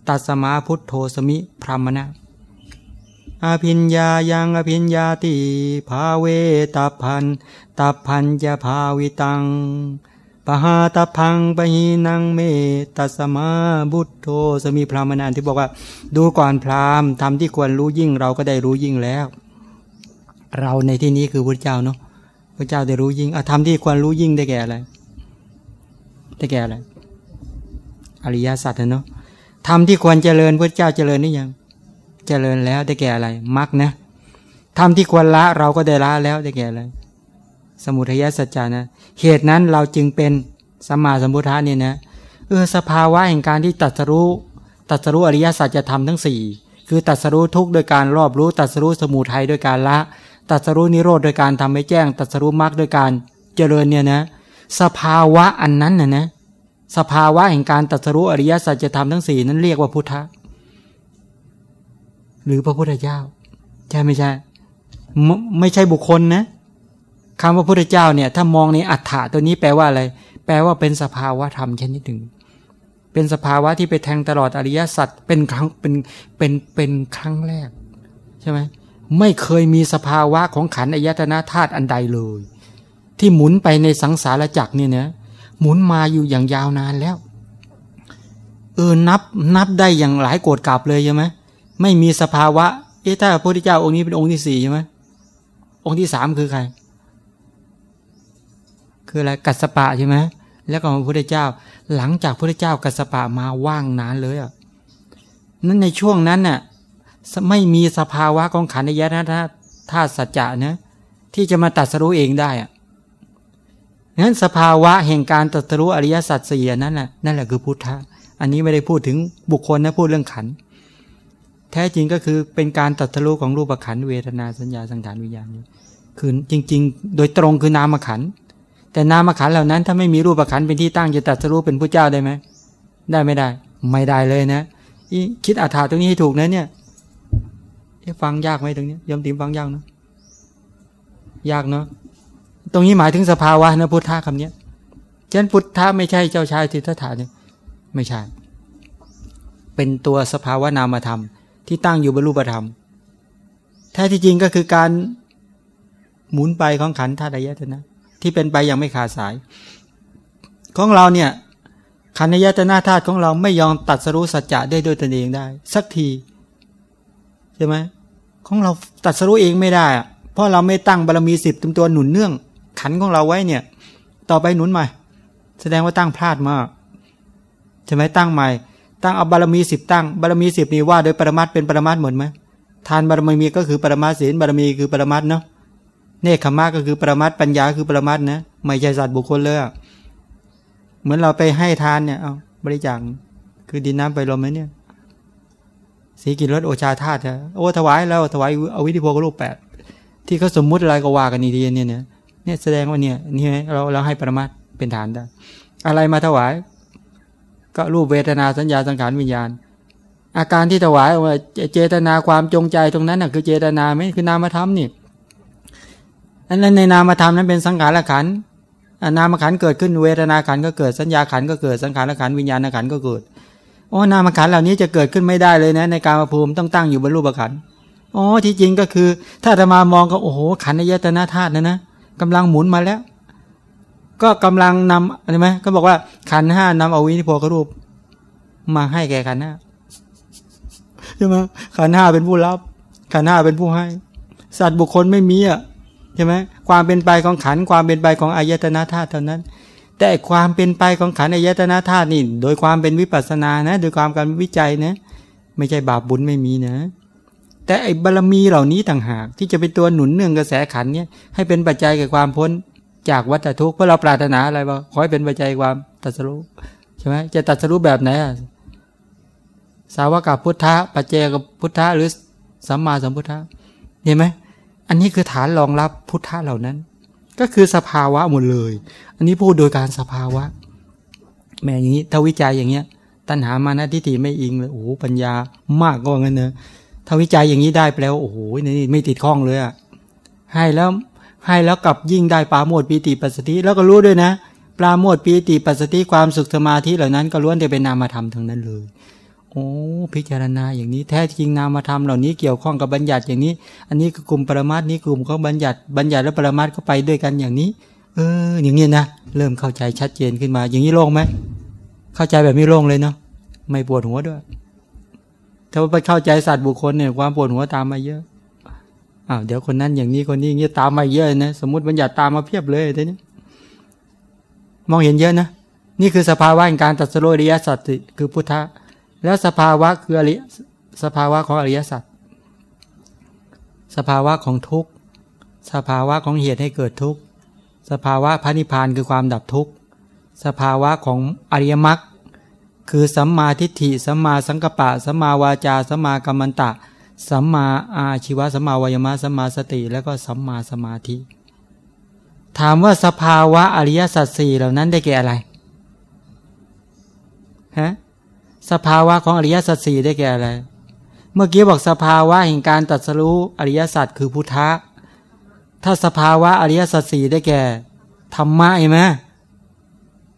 ตัสมาพุทโธสมิพรหมนะ อภิญญายังอภิญญาติภาเวตัพันตับพันจะภาวิตังปหาตพังปหีนังเมตัสมาบุตโธสมีพรามนานที่บอกว่า ดูก่อนพรามทำที่ควรรู้ยิ่งเราก็ได้รู้ยิ่งแล้ว เราในที่นี้คือพระเจ้าเนาะพระเจ้าได้รู้ยิ่งอธรรมที่ควรรู้ยิ่งได้แก่อะไรได้แก่อะไรอริยสัจเนาะธรรมที่ควรเจริญพระเจ้าเจริญนี่ยัง เจริญแล้วได้แก่อะไรมรรคนะธรรมที่ควรละเราก็ได้ละแล้วได้แก่อะไรสมุทัยสัจจานะ เหตุนั้นเราจึงเป็นสมมาสมุทธะเนี่ยนะเออสภาวะแห่งการที่ตัดสรู้ตัดสรู้อริยสัจจะทำทั้งสี่คือตัดสรู้ทุกโดยการรอบรู้ตัดสรู้สมุทัยโดยการละตัดสรู้นิโรธโดยการทำให้แจ้งตัดสรู้มรรคโดยการเจริญเนี่ยนะ สภาวะอันนั้นนะนะสภาวะแห่งการตัดสรู้อริยสัจจะทำทั้งสี่นั้นเรียกว่าพุทธะ หรือพระพุทธเจ้า ใช่ไม่ใช่ ไม่ใช่บุคคลนะคำว่าพุทธเจ้าเนี่ย ถ้ามองในอัฏฐะตัวนี้แปลว่าอะไร แปลว่าเป็นสภาวะธรรมชนิดหนึ่ง เป็นสภาวะที่ไปแทงตลอดอริยสัจเป็นครั้งเป็นเป็นเป็นครั้งแรก ใช่ไหมไม่เคยมีสภาวะของขันอายตนะธาตุอันใดเลย ที่หมุนไปในสังสารจักรเนี่ยนะหมุนมาอยู่อย่างยาวนานแล้วเออนับนับได้อย่างหลายโกรธกลับเลยใช่ไหม ไม่มีสภาวะ เอ๊ะถ้าพระพุทธเจ้าองค์นี้เป็นองค์ที่สี่ใช่ไหมองค์ที่สามคือใคร คืออะไรกัสปะใช่ไหมแล้วก็พระพุทธเจ้า หลังจากพระพุทธเจ้ากัสปะมาว่างนานเลยอะนั้นในช่วงนั้นน่ะไม่มีสภาวะของขันธ์ยะนะธาตุสัจจะนะที่จะมาตัดสรู้เองได้อะนั้นสภาวะแห่งการตัดสรู้อริยสัจสี่นั่นแหละนั่นแหละคือพุทธะ อันนี้ไม่ได้พูดถึงบุคคลนะพูดเรื่องขันธ์ แท้จริงก็คือเป็นการตัดสรู้ของรูปขันเวทนาสัญญาสังขารวิญญาณคือจริง ๆ โดยตรงคือนามขันแต่นามขันเหล่านั้น ถ้าไม่มีรูปขันเป็นที่ตั้งจะตัดสรู้เป็นผู้เจ้าได้ไหมได้ไม่ได้ ไม่ได้เลยนะคิดอัฏฐาตรงนี้ให้ถูกนะเนี่ยฟังยากไหมตรงนี้ยมติมฟังยากเนาะยากเนาะตรงนี้หมายถึงสภาวะนะพุทธะคำนี้ฉะนั้นพุทธะไม่ใช่เจ้าชายทิฏฐฐานเนี่ยไม่ใช่ เป็นตัวสภาวะนามธรรม ที่ตั้งอยู่บนรูปธรรมแท้ที่จริงก็คือการหมุนไปของขันธาตุยตนะ ที่เป็นไปอย่างไม่ขาดสาย ของเราเนี่ยขันธยตนาธาตุของเราไม่ยอมตัดสรู้สัจจะได้ด้วยตนเองได้ สักทีใช่ไหมของเราตัดสรู้เองไม่ได้ เพราะเราไม่ตั้งบารมีสิบตัวตัวหนุนเนื่อง ขันของเราไว้เนี่ย ต่อไปหนุนใหม่ แสดงว่าตั้งพลาดมากใช่ไหมตั้งใหม่ ตั้งเอาบารมีสิบตั้งบารมีสิบนี้ว่าโดยปรมัตเป็นปรมัตหมดไหมทานบารมีก็คือปรมัตศีลบารมีคือปรมัตเนาะเนคขมาก็คือปรมัตปัญญาคือปรมัตนะไม่ใช่สัตว์บุคคลเลยเหมือนเราไปให้ทานเนี่ยเอาบริจาคคือดินน้ำไปลมไหมเนี่ยสีกินรสโอชาธาตุโอ้ถวายแล้วถวายเอาวิธิโพกรูปแปดที่เขาสมมุติอะไรก็ว่ากันนี่ทีเนี่ยเนี่ยเนี่ยแสดงว่าเนี่ยนี่เราเราให้ปรมัตเป็นฐานได้อะไรมาถวาย ก็รูปเวทนาสัญญาสังขารวิญญาณ อาการที่ถวายว่าเจตนาความจงใจตรงนั้นน่ะคือเจตนาไม่คือนามธรรมนี่อันนั้นในนามธรรมนั้นเป็นสังขารขันนามขันเกิดขึ้นเวทนาขันก็เกิดสัญญาขันก็เกิดสังขารขันวิญญาณขันก็เกิดโอ้นามขันเหล่านี้จะเกิดขึ้นไม่ได้เลยนะ ในการภูมิต้องตั้งอยู่บนรูปขันอ๋อที่จริงก็คือ ถ้าจะมามองก็โอ้โหขันในยตนาธาตุนะนะกำลังหมุนมาแล้ว ก็กำลังนำอะไรไหมก็บอกว่าขันห้านำเอาวินิโพกรูป มาให้แก่ขันห้าใช่ไหมขันห้าเป็นผู้รับ ขันห้าเป็นผู้ให้ สัตว์บุคคลไม่มีอะใช่ไหมความเป็นไปของขันความเป็นไปของอายตนะธาตุเท่านั้น แต่ความเป็นไปของขันอายตนะธาตุนี่ โดยความเป็นวิปัสสนานะ โดยความการวิจัยนะ ไม่ใช่บาปบุญไม่มีนะ แต่ไอ้บารมีเหล่านี้ต่างหาก ที่จะเป็นตัวหนุนเนื่องกระแสขันเนี่ยให้เป็นปัจจัยแก่ความพ้น จากวัฏทุกข์เพราะเราปรารถนาอะไรบ้างขอให้เป็นปัจจัยความตัดสรุใช่ไหมจะตัดสรุแบบไหนอะสาวกับพุทธะปัจเจกับพุทธะหรือสัมมาสัมพุทธะเห็นไหมอันนี้คือฐานรองรับพุทธะเหล่านั้น ก็คือสภาวะหมดเลย อันนี้พูดโดยการสภาวะแม่อย่างนี้ถ้าวิจัยอย่างเงี้ย ตัณหามานะทิฏฐิไม่อิงเลยโอ้โหปัญญามากก็งั้นเนอะถ้าวิจัยอย่างนี้ได้แปลว่าโอ้โหนี่ไม่ติดข้องเลยอะให้แล้ว ให้แล้วกับยิ่งได้ปาโมดปีติปัสสติแล้วก็รู้ด้วยนะปราโมดปีติปัสสติความสุขสมาธิเหล่านั้นก็ล้วนแต่เป็นนามธรรมทั้งนั้นเลยโอ้พิจารณาอย่างนี้แท้จริงนามธรรมเหล่านี้เกี่ยวข้องกับบัญญัติอย่างนี้ อันนี้คือกลุ่มปรมาตนี้กลุ่มเขาบัญญัติบัญญัติและปรมาตก็ไปด้วยกันอย่างนี้ เออ อย่างนี้นะเริ่มเข้าใจชัดเจนขึ้นมา อย่างนี้โล่งไหมเข้าใจแบบไม่โล่งเลยเนาะไม่ปวดหัวด้วย ถ้าไปเข้าใจสัตว์บุคคลเนี่ยความปวดหัวตามมาเยอะ อ้าวเดี๋ยวคนนั้นอย่างนี้คนนี้เงี้ยตามมาเยอะนะสมมติบัญญัติตามมาเพียบเลยทีนี้มองเห็นเยอะนะนี่คือสภาวะการตัดสโลริยสัตติคือพุทธะแล้วสภาวะคืออริสภาวะของอริยสัจสภาวะของทุกข์ สภาวะของเหตุให้เกิดทุกข์ สภาวะพระนิพพานคือความดับทุกข์ สภาวะของอริยมรรคคือสัมมาทิฏฐิสัมมาสังกปะสัมมาวาจาสัมมากัมมันตะ สัมมาอาชีวะสัมมาวายมะสัมมาสติ แล้วก็สัมมาสมาธิ ถามว่าสภาวะอริยสัจสี่เหล่านั้นได้แก่อะไรฮะสภาวะของอริยสัจสี่ได้แก่อะไร เมื่อกี้บอกสภาวะแห่งการตัดสรู้อริยสัจคือพุทธะ ถ้าสภาวะอริยสัจสี่ได้แก่ธรรมะใช่ไหม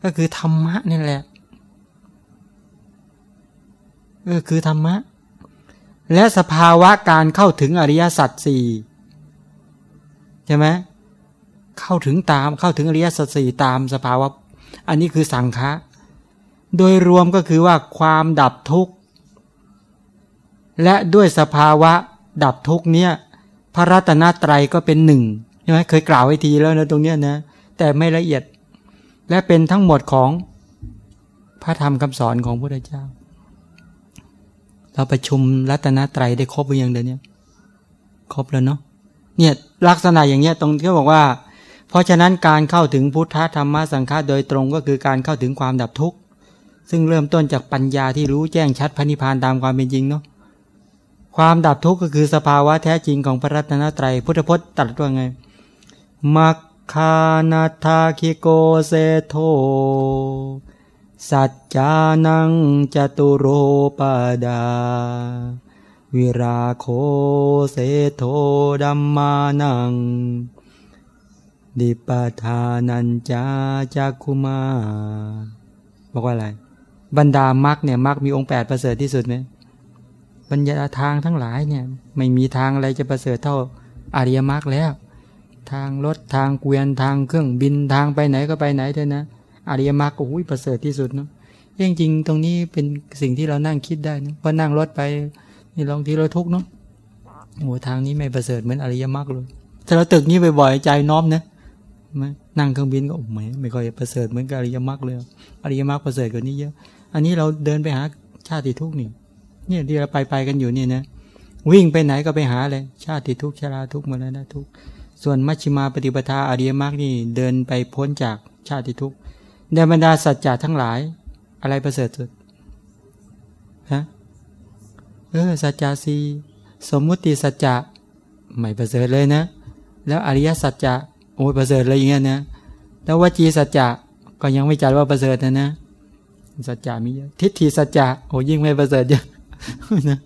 ก็คือธรรมะนี่แหละเออคือธรรมะ และสภาวะการเข้าถึงอริยสัจสี่ใช่ไหมเข้าถึงตามเข้าถึงอริยสัจสี่ตามสภาวะ อันนี้คือสังฆะโดยรวมก็คือว่าความดับทุกข์ และด้วยสภาวะดับทุกข์เนี่ยพระรัตนตรัยก็เป็นหนึ่งใช่ไหมเคยกล่าวไว้ทีแล้วนะตรงเนี้ยนะแต่ไม่ละเอียดและเป็นทั้งหมดของพระธรรมคำสอนของพระพุทธเจ้า เราประชุมรัตนตรัยได้ครบหรือยังเดี๋ยวนี้ครบแล้วเนาะเนี่ยลักษณะอย่างเนี้ยตรงที่บอกว่า เพราะฉะนั้นการเข้าถึงพุทธธรรมสังฆะโดยตรงก็คือการเข้าถึงความดับทุกข์ซึ่งเริ่มต้นจากปัญญาที่รู้แจ้งชัดพระนิพพานตามความเป็นจริงเนาะความดับทุกข์ก็คือสภาวะแท้จริงของพระรัตนตรัยพุทธพจน์ตรัสว่าไงมัคคานาทาคิโกเซโท สัจจานังจตุโรปดา วิราโคเสโทดัมมานัง ดิปทานันจาจักคุมา บอกว่าอะไร บรรดามรรคเนี่ยมรรคมีองค์แปดประเสริฐที่สุดไหมบรรยาทางทั้งหลายเนี่ย ไม่มีทางอะไรจะประเสริฐเท่าอาริยมรรคแล้ว ทางรถทางเกวียนทางเครื่องบินทางไปไหนก็ไปไหนเถอะนะ อริยมรรคโอ้ยประเสริฐที่สุดเนาะจริงๆตรงนี้เป็นสิ่งที่เรานั่งคิดได้นะว่านั่งรถไปนี่ลองทีเราทุกเนาะโอ้ทางนี้ไม่ประเสริฐเหมือนอริยมรรคเลยถ้าเราตึกนี้บ่อยๆใจน้อมนะนั่งเครื่องบินก็โอ้ไม่ไม่ค่อยประเสริฐเหมือนกับอริยมรรคเลยอริยมรรคประเสริฐกว่านี้เยอะ อันนี้เราเดินไปหาชาติทุกนี่เนี่ยที่เราไปไปกันอยู่เนี่ยนะวิ่งไปไหนก็ไปหาเลย ชาติทุกชราทุกมรณะทุกส่วนมัชฌิมาปฏิปทาอริยมรรคนี่เดินไปพ้นจากชาติทุก ในบรรดาสัจจะทั้งหลาย อะไรประเสริฐสุดฮะเออสัจจะสีสมมุติสัจจะไม่ประเสริฐเลยนะ แล้วอริยสัจจะโอ้ยประเสริฐเลยอย่างเงี้ยนะแล้ววจีสัจจะก็ยังไม่จัดว่าประเสริฐนะนะสัจจะมีเยอะทิฏฐิสัจจะโอ้ยิ่งไม่ประเสริฐเยอะนะ